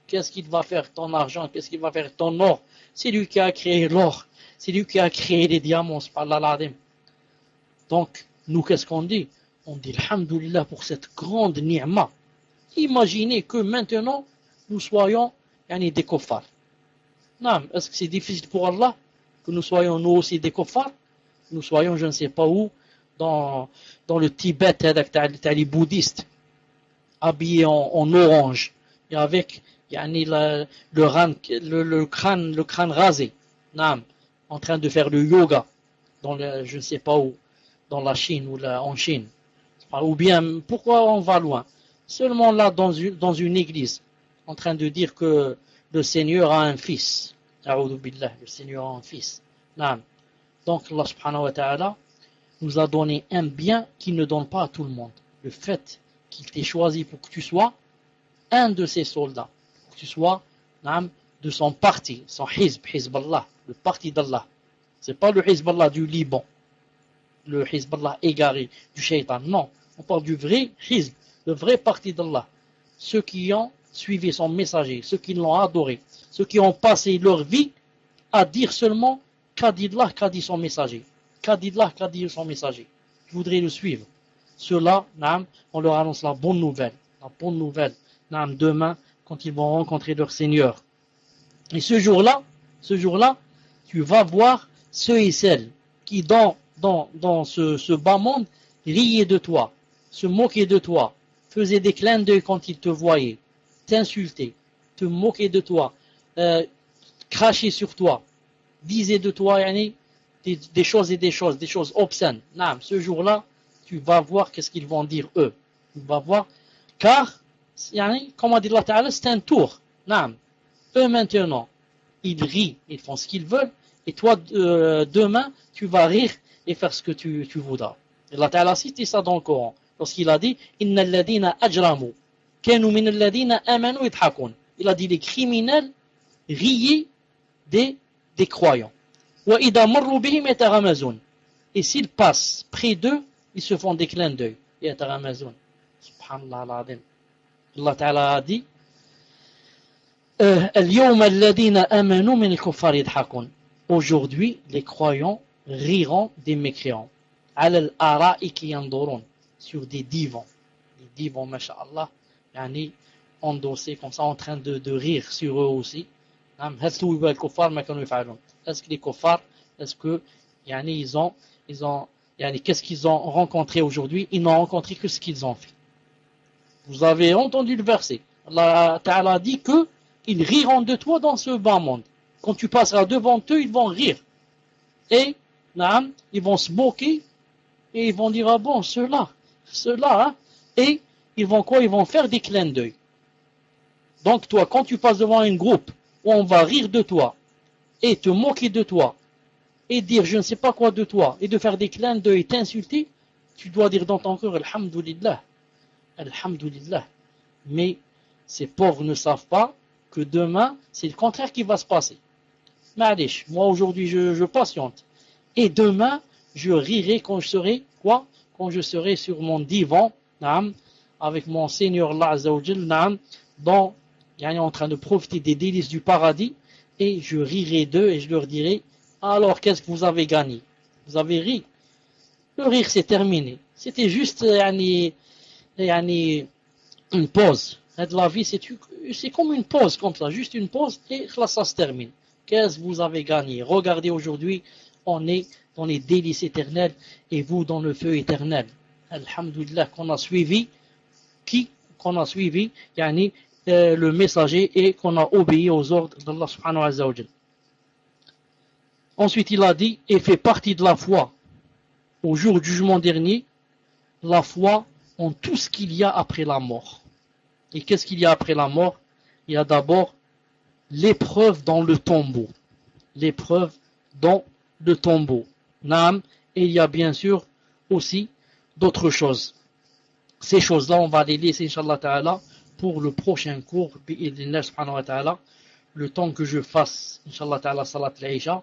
Qu'est-ce qu'il va faire ton argent? Qu'est-ce qu'il va faire ton or? C'est lui qui a créé l'or. C'est lui qui a créé les diamants, Donc, nous, qu'est-ce qu'on dit? On dit Alhamdulillah pour cette grande ni'ma. Imaginez que maintenant, nous soyons des kuffars. Est-ce que c'est difficile pour Allah que nous soyons nous aussi des Nous soyons, je ne sais pas où, dans, dans le Tibet, les bouddhistes habillé en, orange et avec yani, le, le, le, crâne, le crâne rasé, nam, en train de faire le yoga dans le, je ne sais pas où, dans la Chine ou la, en Chine. Ou bien, pourquoi on va loin? Seulement là, dans une, dans une église, en train de dire que le Seigneur a un fils. Billah, le Seigneur a un fils. Nam. Donc, Allah wa ta'ala nous a donné un bien qu'il ne donne pas à tout le monde. Le fait qu'il t'ait choisi pour que tu sois un de ses soldats, pour que tu sois de son parti, son hizb, Hizballah, le parti d'Allah. C'est pas le Hizballah du Liban, le Hizballah égaré du shaitan. Non, on parle du vrai hizb, le vrai parti d'Allah. Ceux qui ont suivi son messager, ceux qui l'ont adoré, ceux qui ont passé leur vie à dire seulement qu'a Allah, qu'a dit son messager. Qu'a qu'a dit son messager. Je voudrais le suivre ceux-là, on leur annonce la bonne nouvelle. La bonne nouvelle, demain, quand ils vont rencontrer leur Seigneur. Et ce jour-là, ce jour-là, tu vas voir ceux et celles qui, dans, dans, ce, bas monde, riaient de toi, se moquaient de toi, faisaient des clins d'œil quand ils te voyaient, t'insultaient, te moquaient de toi, euh, crachaient sur toi, disaient de toi des, des, choses et des choses, des choses obscènes. ce jour-là, tu vas voir qu'est-ce qu'ils vont dire eux. Tu vas voir. Car, comme a dit Allah Ta'ala, c'est un tour. Eux maintenant, ils rient, ils font ce qu'ils veulent, et toi euh, demain, tu vas rire et faire ce que tu, tu voudras. Et Allah Ta'ala cité ça dans le Coran, lorsqu'il a dit Inna alladina ajramu, kanu min alladina amanu. Il a dit les criminels riaient des, des croyants. Et s'ils passent près d'eux, ils se font des clins d'œil. Amazon. Subhanallah. Allah Ta'ala a dit Aujourd'hui, les croyants riront des mécréants. Sur des divans. Des divans, masha'Allah, endossés comme ça, en train de, de rire sur eux aussi. Est-ce que les kuffars, est-ce que, yani, ils ont, ils ont Qu'est-ce qu'ils ont rencontré aujourd'hui? Ils n'ont rencontré que ce qu'ils ont fait. Vous avez entendu le verset. Allah Ta'ala dit que ils riront de toi dans ce bas monde. Quand tu passeras devant eux, ils vont rire. Et, ils vont se moquer et ils vont dire, ah bon, ceux-là, ceux-là, hein. et ils vont quoi? Ils vont faire des clins d'œil. Donc toi, quand tu passes devant un groupe où on va rire de toi et te moquer de toi et dire je ne sais pas quoi de toi et de faire des clins d'œil et t'insulter, tu dois dire dans ton cœur Alhamdulillah, Alhamdulillah. Mais ces pauvres ne savent pas que demain, c'est le contraire qui va se passer. Ma'alish, moi aujourd'hui je, patiente. Et demain, je rirai quand je serai quoi? Quand je serai sur mon divan, avec mon Seigneur Allah Azzawajal, dans, en train de profiter des délices du paradis, et je rirai d'eux et je leur dirai, alors qu'est-ce que vous avez gagné? Vous avez ri Le rire c'est terminé. C'était juste yani, yani, une pause. la vie c'est comme une pause comme ça, juste une pause et ça se termine. Qu'est-ce que vous avez gagné? Regardez aujourd'hui, on est dans les délices éternelles et vous dans le feu éternel. Alhamdulillah qu'on a suivi qui? Qu'on a suivi yani, euh, le messager et qu'on a obéi aux ordres d'Allah subhanahu wa ta'ala. Ensuite il a dit et fait partie de la foi au jour du jugement dernier la foi en tout ce qu'il y a après la mort. Et qu'est-ce qu'il y a après la mort? Il y a d'abord l'épreuve dans le tombeau. L'épreuve dans le tombeau. Naam. Et il y a bien sûr aussi d'autres choses. Ces choses-là, on va les laisser, Inch'Allah Ta'ala, pour le prochain cours, le temps que je fasse, Inch'Allah Ta'ala, Salat l'Aïcha,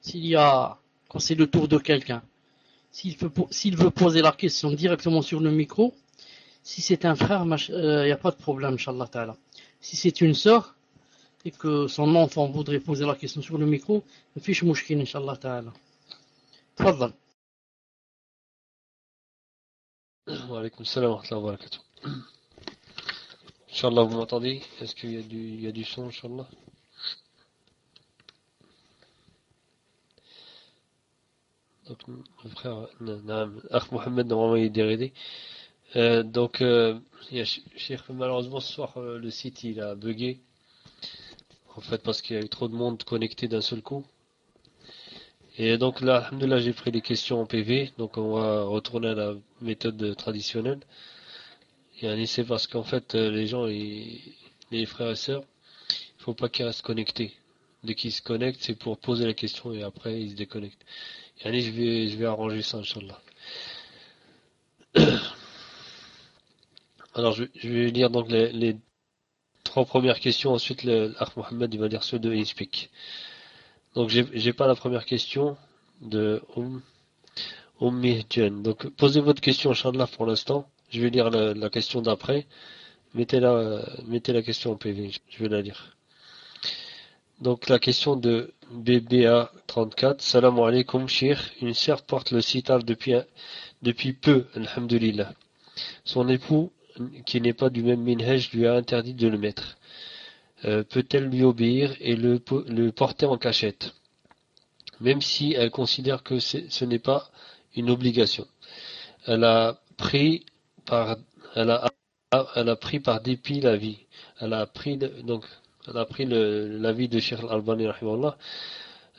S'il y a, quand c'est le tour de quelqu'un, s'il veut, poser la question directement sur le micro, si c'est un frère, il n'y euh, a pas de problème, Inch'Allah Ta'ala. Si c'est une sœur, et que son enfant voudrait poser la question sur le micro, ne fiche mouchkine, Inch'Allah Ta'ala. Tfadal. Wa alaykoum salam wa rahmatullahi wa vous m'entendez? Est-ce qu'il y, a du, du son, Inch'Allah? Donc, mon frère, Akh Mohamed, normalement, il est dérédé. Euh, donc, euh, il y a, malheureusement, ce soir, euh, le site, il a bugué. En fait, parce qu'il y a eu trop de monde connecté d'un seul coup. Et donc là, j'ai pris les questions en PV, donc on va retourner à la méthode traditionnelle. Et essai parce qu'en fait, euh, les gens, les, frères et sœurs, il faut pas qu'ils restent connectés. Dès qu'ils se connectent, c'est pour poser la question et après ils se déconnectent. Et je vais, je vais arranger ça, Inch'Allah. (coughs) Alors je, vais lire donc les, trois premières questions, ensuite l'Arc Mohamed il va lire ceux de Inspeak. Donc j'ai pas la première question de Oum Donc posez votre question, Inch'Allah, pour l'instant. Je vais lire la, question d'après. Mettez la, mettez la question en PV, je vais la lire. Donc la question de BBA34. Salam alaikum, shir. Une sœur porte le sitar depuis, depuis peu, alhamdulillah. Son époux, qui n'est pas du même minhaj, lui a interdit de le mettre. Euh, peut-elle lui obéir et le, porter en cachette, même si elle considère que ce n'est pas une obligation. Elle a pris par, elle a, elle a pris par dépit la vie. Elle a pris donc, elle a pris la vie de Sheikh Al-Albani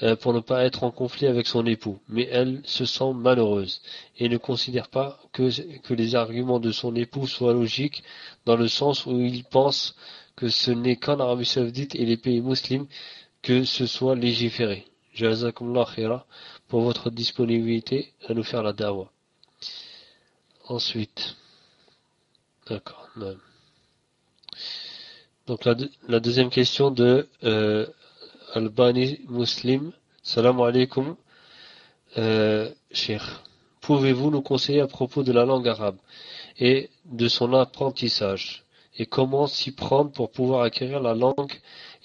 euh, pour ne pas être en conflit avec son époux, mais elle se sent malheureuse et ne considère pas que, que les arguments de son époux soient logiques dans le sens où il pense que ce n'est qu'en Arabie Saoudite et les pays musulmans que ce soit légiféré. Jazakumullah khaira pour votre disponibilité à nous faire la dawa. Ensuite, d'accord. Donc la, deuxième question de euh, Albani Muslim. Salam alaikum, euh, cher. Pouvez-vous nous conseiller à propos de la langue arabe et de son apprentissage? Et comment s'y prendre pour pouvoir acquérir la langue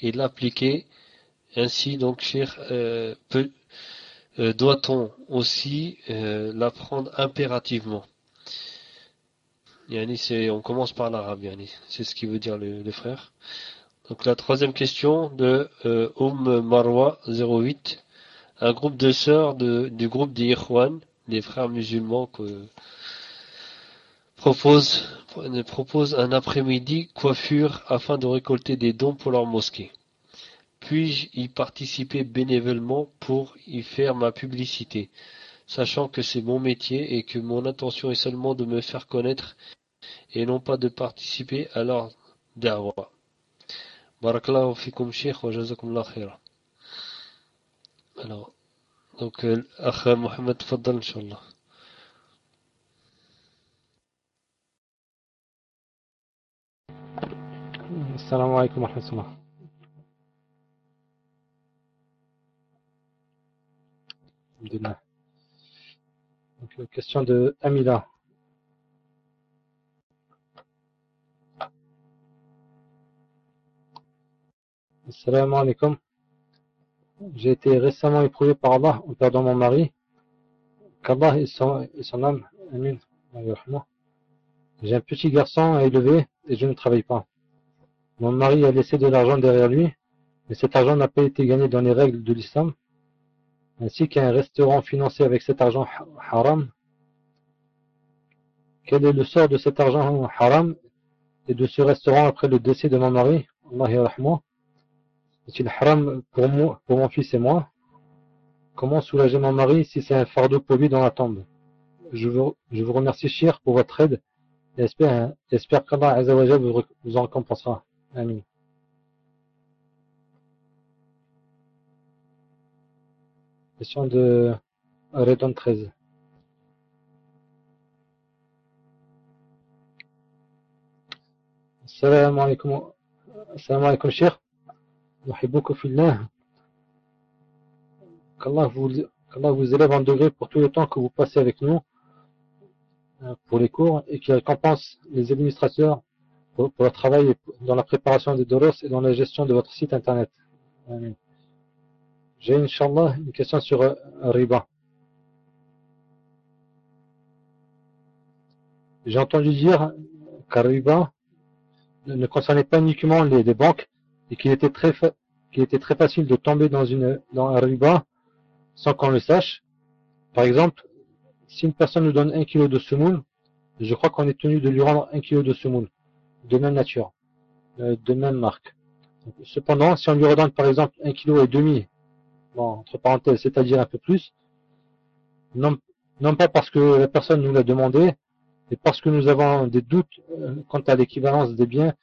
et l'appliquer? Ainsi, donc, cher, euh, euh, doit-on aussi euh, l'apprendre impérativement? Yani, on commence par l'arabe, c'est ce qui veut dire le, frère. Donc la troisième question de euh, Oum Marwa 08, un groupe de sœurs du groupe des Ikhwan, des frères musulmans propose, propose un après-midi coiffure afin de récolter des dons pour leur mosquée. Puis-je y participer bénévolement pour y faire ma publicité, sachant que c'est mon métier et que mon intention est seulement de me faire connaître et non pas de participer à leur da'wa. Barakallahu fikum sheikh wa jazakumullah khaira. Alors, donc, euh, Akh Mohamed Faddal, Inch'Allah. Wa rahmatullah. Donc, euh, question de Amila. Assalamu alaikum. J'ai été récemment éprouvé par Allah en perdant mon mari. Qu'Allah et son, âme. Amin. J'ai un petit garçon à élever et je ne travaille pas. Mon mari a laissé de l'argent derrière lui, mais cet argent n'a pas été gagné dans les règles de l'islam ainsi qu'un restaurant financé avec cet argent haram. Quel est le sort de cet argent haram et de ce restaurant après le décès de mon mari Est-il haram pour, moi, pour mon fils et moi? Comment soulager mon mari si c'est un fardeau pour lui dans la tombe? Je vous, je vous remercie, cher, pour votre aide et espère, espère qu'Allah vous, vous en récompensera. Amen. Question de Redon 13. Salam alaikum. Salam alaikum, cher. Beaucoup fillah. Qu'Allah vous, vous élève en degré pour tout le temps que vous passez avec nous euh, pour les cours et qu'il récompense les administrateurs pour, pour, le travail dans la préparation des doros et dans la gestion de votre site internet. J'ai, Inch'Allah, une question sur euh, Riba. J'ai entendu dire qu'un Riba ne concernait pas uniquement les, banques et qu'il était très facile de tomber dans un Riba sans qu'on le sache. Par exemple, si une personne nous donne un kilo de semoule, je crois qu'on est tenu de lui rendre un kilo de semoule, de même nature, euh, de même marque. Cependant, si on lui redonne par exemple un kilo et demi entre parenthèses, c'est-à-dire un peu plus, non, non pas parce que la personne nous l'a demandé, mais parce que nous avons des doutes euh, quant à l'équivalence des biens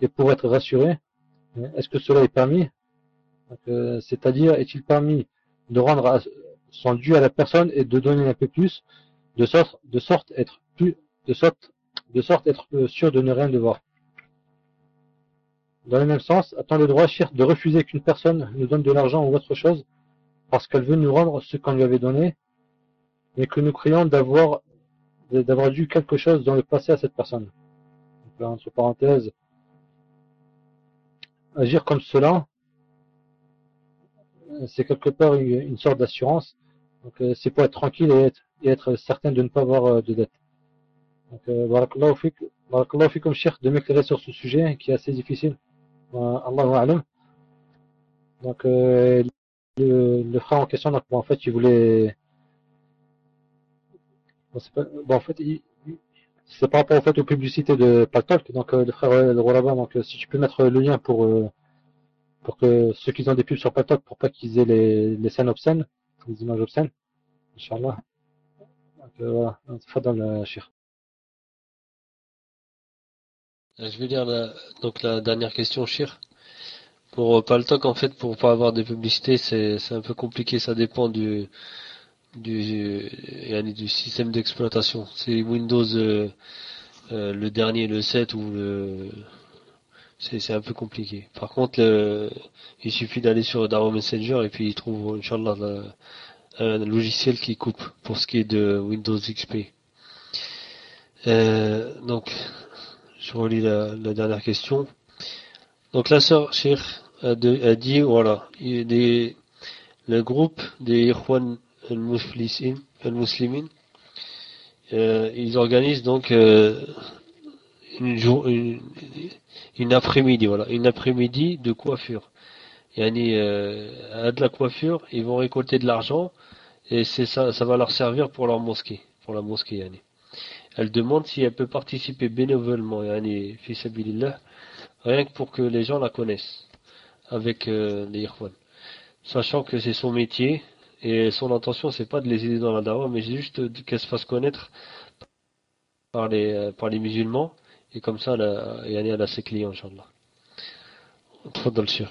et pour être rassurés, est-ce que cela est permis euh, C'est-à-dire, est-il permis de rendre son dû à la personne et de donner un peu plus, de sorte, être euh, sûr de ne rien devoir? Dans le même sens, a-t-on le droit, de refuser qu'une personne nous donne de l'argent ou autre chose parce qu'elle veut nous rendre ce qu'on lui avait donné, mais que nous croyons d'avoir d'avoir dû quelque chose dans le passé à cette personne? Agir comme cela, c'est quelque part une, sorte d'assurance. Donc euh, c'est pour être tranquille et être, certain de ne pas avoir euh, de dette. Donc, euh, barakallahu fikum, de m'éclairer sur ce sujet qui est assez difficile. Allahu Alam. Donc, euh, le, frère en question, donc, en fait, il voulait. En fait, c'est par rapport en fait, aux publicités de Paltalk. Donc, euh, le frère euh, le donc, euh, si tu peux mettre le lien pour, euh, pour que ceux qui ont des pubs sur Paltalk, pour pas qu'ils aient les, les scènes obscènes, les images obscènes. Inch'Allah. Voilà, dans shir. Euh, je vais lire la, donc la dernière question, Chir. Pour euh, Paltalk, en fait, pour pas avoir des publicités, c'est un peu compliqué. Ça dépend du, du, du système d'exploitation. C'est Windows, euh, le dernier, le 7 ou le, c'est, un peu compliqué. Par contre, il suffit d'aller sur Darrow Messenger et puis il trouve, Inch'Allah, un logiciel qui coupe pour ce qui est de Windows XP. donc, je relis la, la dernière question. Donc la sœur Cheikh a, a dit, voilà, il le groupe des Ikhwan al-Muslimin, euh, ils organisent donc euh, une, une, après-midi, voilà, une après-midi de coiffure. Yani, euh, à de la coiffure, ils vont récolter de l'argent et c'est ça, ça va leur servir pour leur mosquée, pour la mosquée. Yani. Elle demande si elle peut participer bénévolement, yani, fi sabilillah, rien que pour que les gens la connaissent avec euh, les Ikhwan. Sachant que c'est son métier et son intention c'est pas de les aider dans la dawa, mais juste de- qu'elle se fasse connaître par les euh, par les musulmans et comme ça elle a, yani, elle a ses clients, Inch'Allah. تفضل شيخ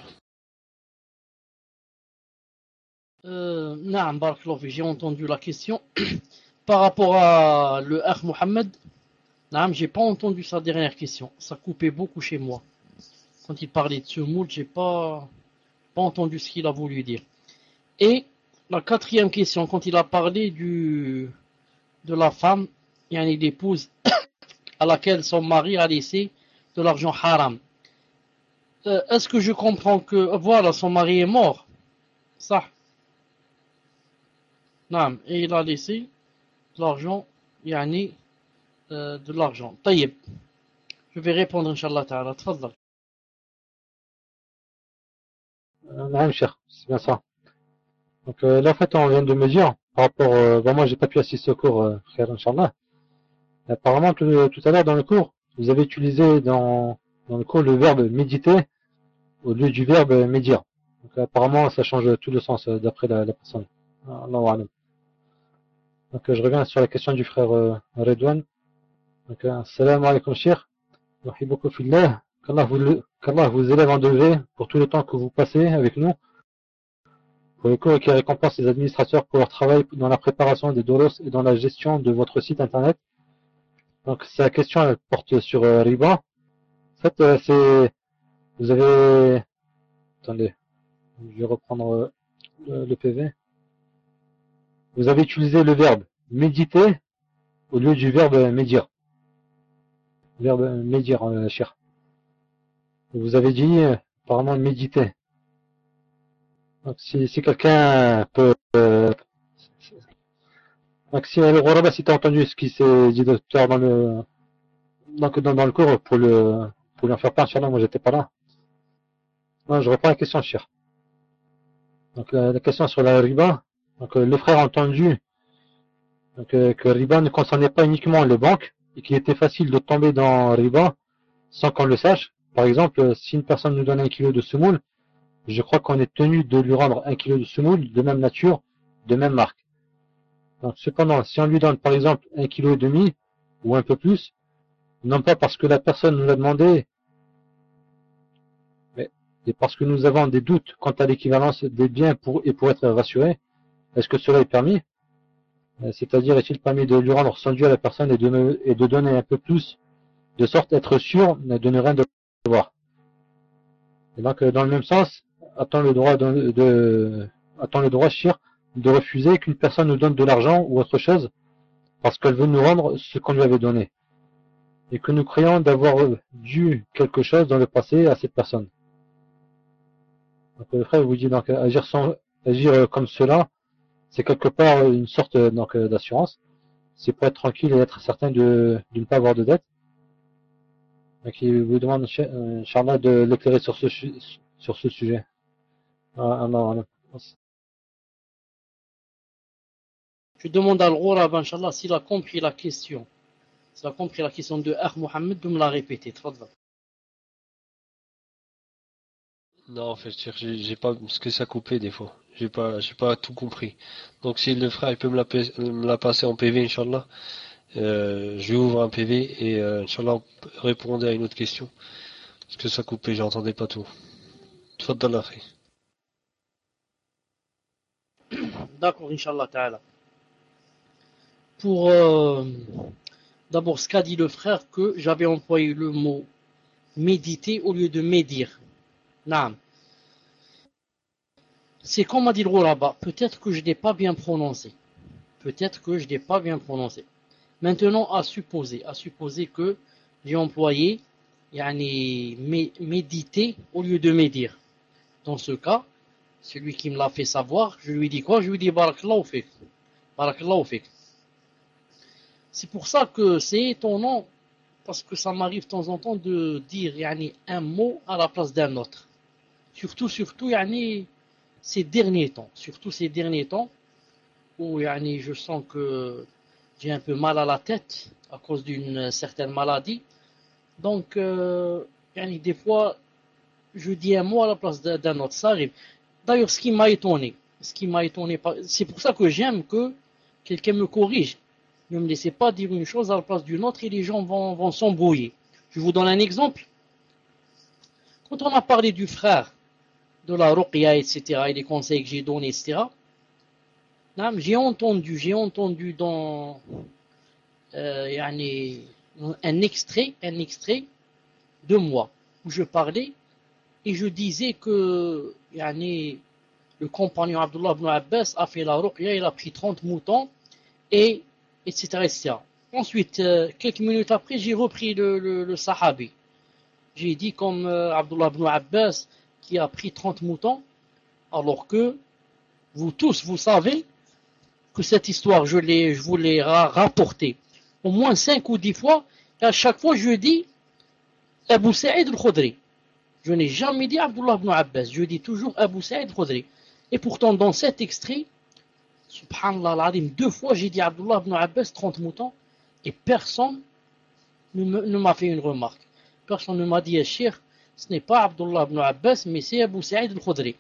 Euh, naam, barakallahu fik, j'ai entendu la question. (coughs) Par rapport à le Akh Mohammed, naam, j'ai pas entendu sa dernière question. Ça coupait beaucoup chez moi. Quand il parlait de ce moule, j'ai pas, pas entendu ce qu'il a voulu dire. Et la quatrième question, quand il a parlé du, de la femme, il y a une à laquelle son mari a laissé de l'argent haram. Euh, est-ce que je comprends que, voilà, son mari est mort? Ça. Non, et il a laissé de l'argent, yani, euh, de l'argent. Taïeb. Je vais répondre, Inch'Allah Ta'ala. Tfadlal. Euh, non, cher, c'est ça. Donc euh, là, en fait, on vient de me dire, par rapport, euh, bon, moi, j'ai pas pu assister au cours, euh, frère Inch'Allah. Apparemment, tout, tout à l'heure, dans le cours, vous avez utilisé dans, dans le cours le verbe méditer au lieu du verbe médire. Donc apparemment, ça change tout le sens euh, d'après la, la personne. Allahu a'lam. Donc euh, je reviens sur la question du frère euh, Redouane. Donc, euh, salam alaikum, cher. Qu'Allah vous, qu'Allah vous élève en degré pour tout le temps que vous passez avec nous. Et qui récompense les administrateurs pour leur travail dans la préparation des dolos et dans la gestion de votre site internet. Donc sa question elle porte sur euh, Riba. En fait, euh, c'est vous avez attendez, je vais reprendre euh, le, PV. Vous avez utilisé le verbe méditer au lieu du verbe médire. Verbe médire, euh, cher. Vous avez dit apparemment méditer. Donc si, si quelqu'un peut euh, donc si le Ghoraba, si tu as entendu ce qui s'est dit l'heure dans le donc dans, le cours pour le pour lui en faire part, Inch'Allah, moi j'étais pas là. Non, je reprends la question, cher. Donc la, la question sur la riba. Donc euh, le frère a entendu donc, euh, que riba ne concernait pas uniquement les banques et qu'il était facile de tomber dans riba sans qu'on le sache. Par exemple, euh, si une personne nous donne un kilo de semoule, je crois qu'on est tenu de lui rendre un kilo de semoule de même nature, de même marque. Donc, cependant, si on lui donne par exemple un kilo et demi ou un peu plus, non pas parce que la personne nous l'a demandé, mais parce que nous avons des doutes quant à l'équivalence des biens pour et pour être rassurés, est-ce que cela est permis? Euh, C'est-à-dire, est-il permis de lui rendre son dû à la personne et de, et de donner un peu plus, de sorte à être sûr de ne rien devoir? Et donc, euh, dans le même sens, a-t-on le droit de, de le droit, de refuser qu'une personne nous donne de l'argent ou autre chose parce qu'elle veut nous rendre ce qu'on lui avait donné et que nous croyons d'avoir dû quelque chose dans le passé à cette personne. Donc le frère vous dit donc agir sans agir comme cela, c'est quelque part une sorte donc d'assurance. C'est pour être tranquille et être certain de, ne pas avoir de dette. Donc il vous demande Inch'Allah de l'éclairer sur ce sujet. Ah, ah, non, non. je demande à Al-Ghurab Inch'Allah s'il a compris la question s'il a compris la question de Akh Mohammed de me la répéter تفضل Non, en fait, Cheikh, j'ai j'ai pas, parce que ça coupait des fois. J'ai pas, j'ai pas tout compris. Donc, si le frère, il peut me la, pa- me la passer en PV, Inch'Allah, euh, je lui ouvre un PV et, euh, Inch'Allah, répondez à une autre question. Parce que ça coupait, j'entendais pas tout. Tfaddal, D'accord, Inch'Allah Ta'ala. Pour euh, d'abord ce qu'a dit le frère, que j'avais employé le mot méditer au lieu de médire. C'est comme m'a dit le là-bas. Peut-être que je n'ai pas bien prononcé. Peut-être que je n'ai pas bien prononcé. Maintenant, à supposer, à supposer que j'ai employé yani, méditer au lieu de médire. Dans ce cas, celui qui me l'a fait savoir, je lui dis quoi? Je lui dis Barakallahu fik. C'est pour ça que c'est étonnant, parce que ça m'arrive de temps en temps de dire yani, un mot à la place d'un autre. Surtout, surtout, yani, ces derniers temps. Surtout ces derniers temps, où yani, je sens que j'ai un peu mal à la tête à cause d'une certaine maladie. Donc, euh, des fois, je dis un mot à la place d'un autre. Ça arrive. D'ailleurs, ce qui m'a étonné, ce qui m'a étonné, c'est pour ça que j'aime que quelqu'un me corrige. Ne me laissez pas dire une chose à la place d'une autre et les gens vont, vont s'embrouiller. Je vous donne un exemple. Quand on a parlé du frère, de la ruqya, etc., et les conseils que j'ai donnés, etc., j'ai entendu, j'ai entendu dans euh, un extrait, un extrait de moi où je parlais et je disais que le compagnon Abdullah ibn Abbas a fait la ruqya, il a pris 30 moutons et etc. Ensuite, euh, quelques minutes après, j'ai repris le, le, sahabi. J'ai dit comme euh, Abdullah ibn Abbas qui a pris 30 moutons, alors que vous tous, vous savez que cette histoire, je, je vous l'ai rapportée au moins 5 ou 10 fois, et à chaque fois je dis Abu Sa'id al-Khudri. Je n'ai jamais dit Abdullah ibn Abbas, je dis toujours Abu Sa'id al-Khudri. Et pourtant, dans cet extrait, subhanallah deux fois j'ai dit Abdullah ibn Abbas, 30 moutons, et personne ne m'a fait une remarque. Personne ne m'a dit, Cher, ce n'est pas Abdullah ibn Abbas, mais c'est Abu Sa'id al-Khudri.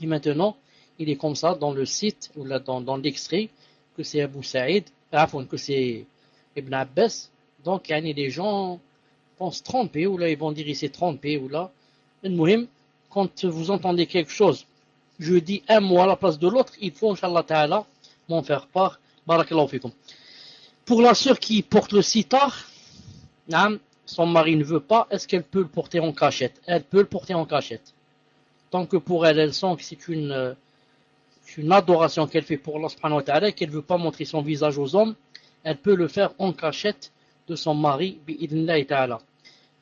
Et maintenant, il est comme ça dans le site, ou dans, l'extrait, que c'est Abu Sa'id, que c'est Ibn Abbas. Donc, les gens vont se tromper, ou là, ils vont dire s'est trompé, ou là. quand vous entendez quelque chose, je dis un mot à la place de l'autre, il faut, Inch'Allah Ta'ala, m'en faire part. Barakallahu fikum. Pour la sœur qui porte le sitar, son mari ne veut pas, est-ce qu'elle peut le porter en cachette? Elle peut le porter en cachette. Tant que pour elle, elle sent que c'est une, euh, une adoration qu'elle fait pour Allah qu'elle ne veut pas montrer son visage aux hommes, elle peut le faire en cachette de son mari,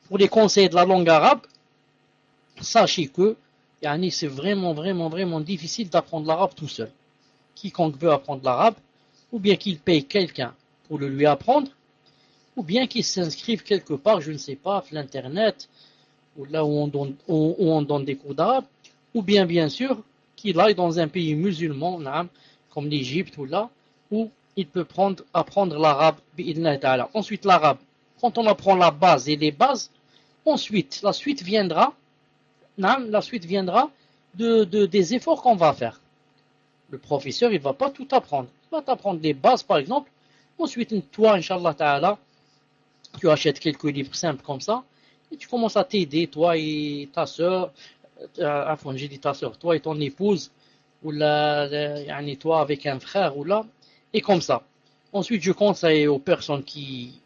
Pour les conseils de la langue arabe, sachez que c'est vraiment, vraiment, vraiment difficile d'apprendre l'arabe tout seul. Quiconque veut apprendre l'arabe, ou bien qu'il paye quelqu'un pour le lui apprendre, ou bien qu'il s'inscrive quelque part, je ne sais pas, l'internet, ou là où on donne, on donne des cours d'arabe, ou bien bien sûr qu'il aille dans un pays musulman, comme l'Égypte ou là, où il peut prendre, apprendre l'arabe. Ensuite l'arabe. Quand on apprend la base et les bases, ensuite la suite viendra, la suite viendra de, des efforts qu'on va faire. Le professeur, il va pas tout apprendre. Il va t'apprendre les bases, par exemple. Ensuite, toi, Inch'Allah Ta'ala, tu achètes quelques livres simples comme ça, et tu commences à t'aider, toi et ta soeur, euh, j'ai dit ta soeur, toi et ton épouse, ou là, toi avec un frère, ou là, et comme ça. Ensuite, je conseille aux personnes qui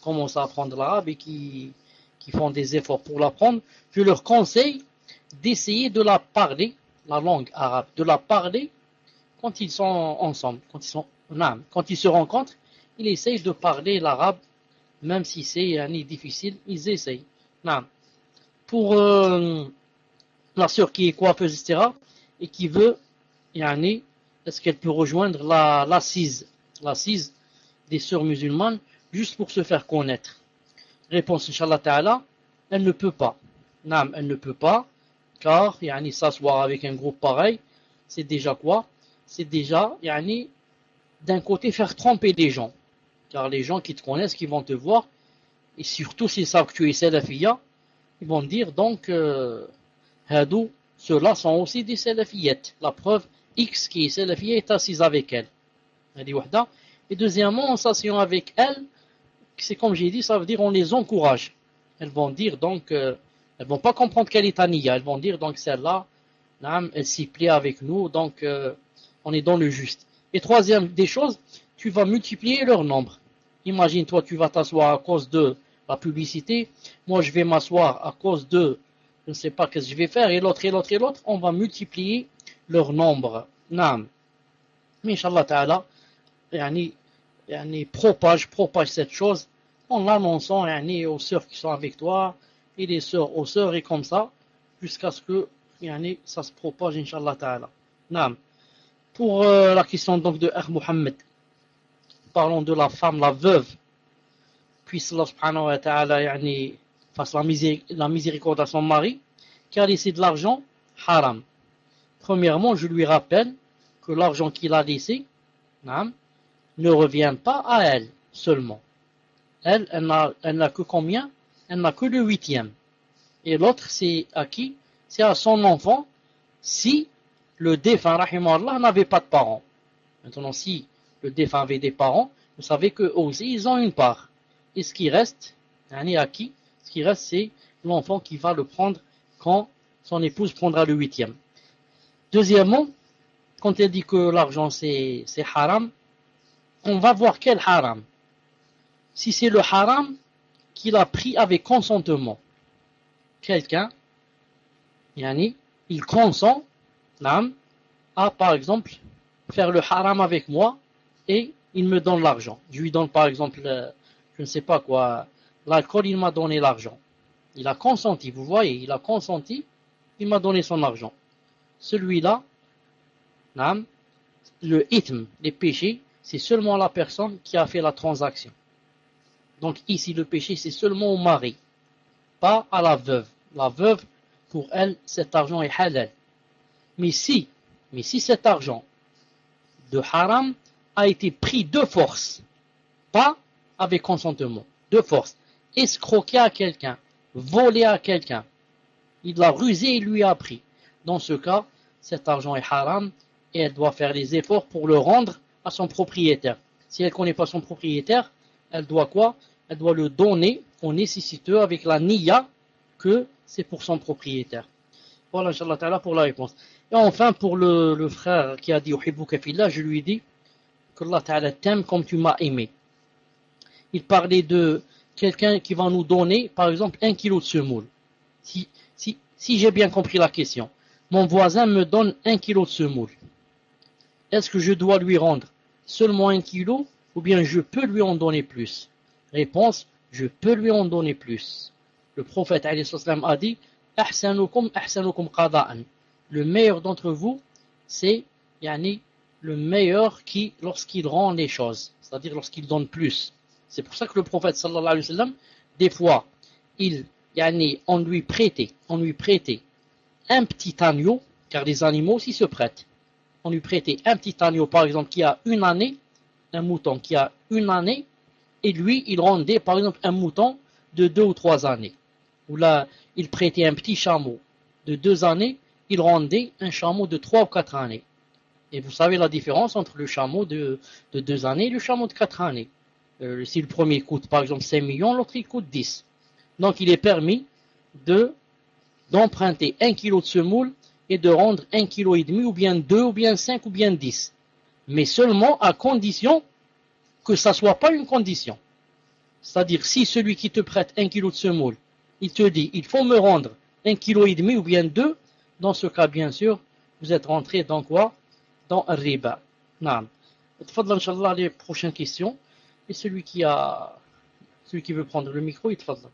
commencent à apprendre l'arabe et qui, qui font des efforts pour l'apprendre, je leur conseille d'essayer de la parler, la langue arabe, de la parler quand ils sont ensemble, quand ils sont quand ils se rencontrent, ils essayent de parler l'arabe, même si c'est difficile, ils essayent. Pour euh, la sœur qui est coiffeuse, etc., et qui veut, est-ce qu'elle peut rejoindre la, l'assise, l'assise des sœurs musulmanes, juste pour se faire connaître Réponse, Inch'Allah Ta'ala, elle ne peut pas. Non, elle ne peut pas, car, yani, s'asseoir avec un groupe pareil, c'est déjà quoi? C'est déjà, yani, d'un côté, faire tromper les gens. Car les gens qui te connaissent, qui vont te voir, et surtout s'ils savent que tu es salafia, ils vont dire donc, euh, Hadou, ceux-là sont aussi des salafillettes. La preuve, X qui est salafiyya est assise avec elle. Et deuxièmement, en s'asseyant avec elle, c'est comme j'ai dit, ça veut dire on les encourage. Elles vont dire donc, euh, elles vont pas comprendre quelle est Taniya. Elles vont dire donc celle-là, elle s'y plaît avec nous, donc euh, on est dans le juste. Et troisième des choses, tu vas multiplier leur nombre. Imagine toi, tu vas t'asseoir à cause de la publicité. Moi, je vais m'asseoir à cause de je ne sais pas ce que je vais faire, et l'autre, et l'autre, et l'autre, on va multiplier leur nombre. Naam. Mais Inch'Allah Ta'ala, yani, yani, propage, propage cette chose en l'annonçant yani, aux sœurs qui sont avec toi, et les sœurs aux sœurs, et comme ça, jusqu'à ce que ça se propage, Inch'Allah Ta'ala. Naam. Pour euh, la question donc de R. Parlons de la femme, la veuve, puisse Allah subhanahu wa ta'ala yani, la, la miséricorde à son mari, qui a laissé de l'argent haram. Premièrement, je lui rappelle que l'argent qu'il a laissé ne revient pas à elle seulement. Elle, elle n'a que combien? Elle n'a que le huitième. Et l'autre, c'est à qui? C'est à son enfant si le défunt, rahimahullah, n'avait pas de parents. Maintenant, si le défunt avait des parents, vous savez qu'eux aussi, ils ont une part. Et ce qui reste, à qui? Ce qui reste, c'est l'enfant qui va le prendre quand son épouse prendra le huitième. Deuxièmement, quand elle dit que l'argent c'est haram, on va voir quel haram. Si c'est le haram qu'il a pris avec consentement, quelqu'un, yani, il consent, à par exemple faire le haram avec moi et il me donne l'argent. Je lui donne par exemple, euh, je ne sais pas quoi, l'alcool, il m'a donné l'argent. Il a consenti, vous voyez, il a consenti, il m'a donné son argent. Celui-là, le ithm, les péchés, c'est seulement la personne qui a fait la transaction. Donc ici, le péché, c'est seulement au mari, pas à la veuve. La veuve, pour elle, cet argent est halal. Mais si, mais si cet argent de haram a été pris de force, pas avec consentement, de force, escroqué à quelqu'un, volé à quelqu'un, il l'a rusé et lui a pris. Dans ce cas, cet argent est haram et elle doit faire les efforts pour le rendre à son propriétaire. Si elle ne connaît pas son propriétaire, elle doit quoi? Elle doit le donner au nécessiteux avec la niya que c'est pour son propriétaire. Voilà, Inch'Allah Ta'ala, pour la réponse. Et enfin, pour le, frère qui a dit Uhibbuka fillah, je lui dis que Allah Ta'ala t'aime comme tu m'as aimé. Il parlait de quelqu'un qui va nous donner, par exemple, un kilo de semoule. Si j'ai bien compris la question, mon voisin me donne un kilo de semoule. Est-ce que je dois lui rendre seulement un kilo ou bien je peux lui en donner plus? Réponse, je peux lui en donner plus. Le prophète a dit Ahsanukum ahsanukum qada'an. Le meilleur d'entre vous, c'est yani, le meilleur qui, lorsqu'il rend les choses, c'est-à-dire lorsqu'il donne plus. C'est pour ça que le prophète sallallahu alayhi wa des fois, il, yani, on lui prêtait, on lui prêtait un petit agneau, car les animaux aussi se prêtent. On lui prêtait un petit agneau, par exemple, qui a une année, un mouton qui a une année, et lui, il rendait, par exemple, un mouton de deux ou trois années. Ou là, il prêtait un petit chameau de deux années, il rendait un chameau de trois ou quatre années. Et vous savez la différence entre le chameau de, de deux années et le chameau de quatre années. Euh, si le premier coûte, par exemple, 5 millions, l'autre, il coûte 10. Donc, il est permis de d'emprunter un kilo de semoule et de rendre un kilo et demi, ou bien deux, ou bien cinq, ou bien dix. Mais seulement à condition que ça soit pas une condition. C'est-à-dire, si celui qui te prête un kilo de semoule, il te dit, il faut me rendre un kilo et demi, ou bien deux, dans ce cas, bien sûr, vous êtes rentré dans quoi? Dans un riba. Naam. Les prochaines questions. Et celui qui a, celui qui veut prendre le micro, il tfadl.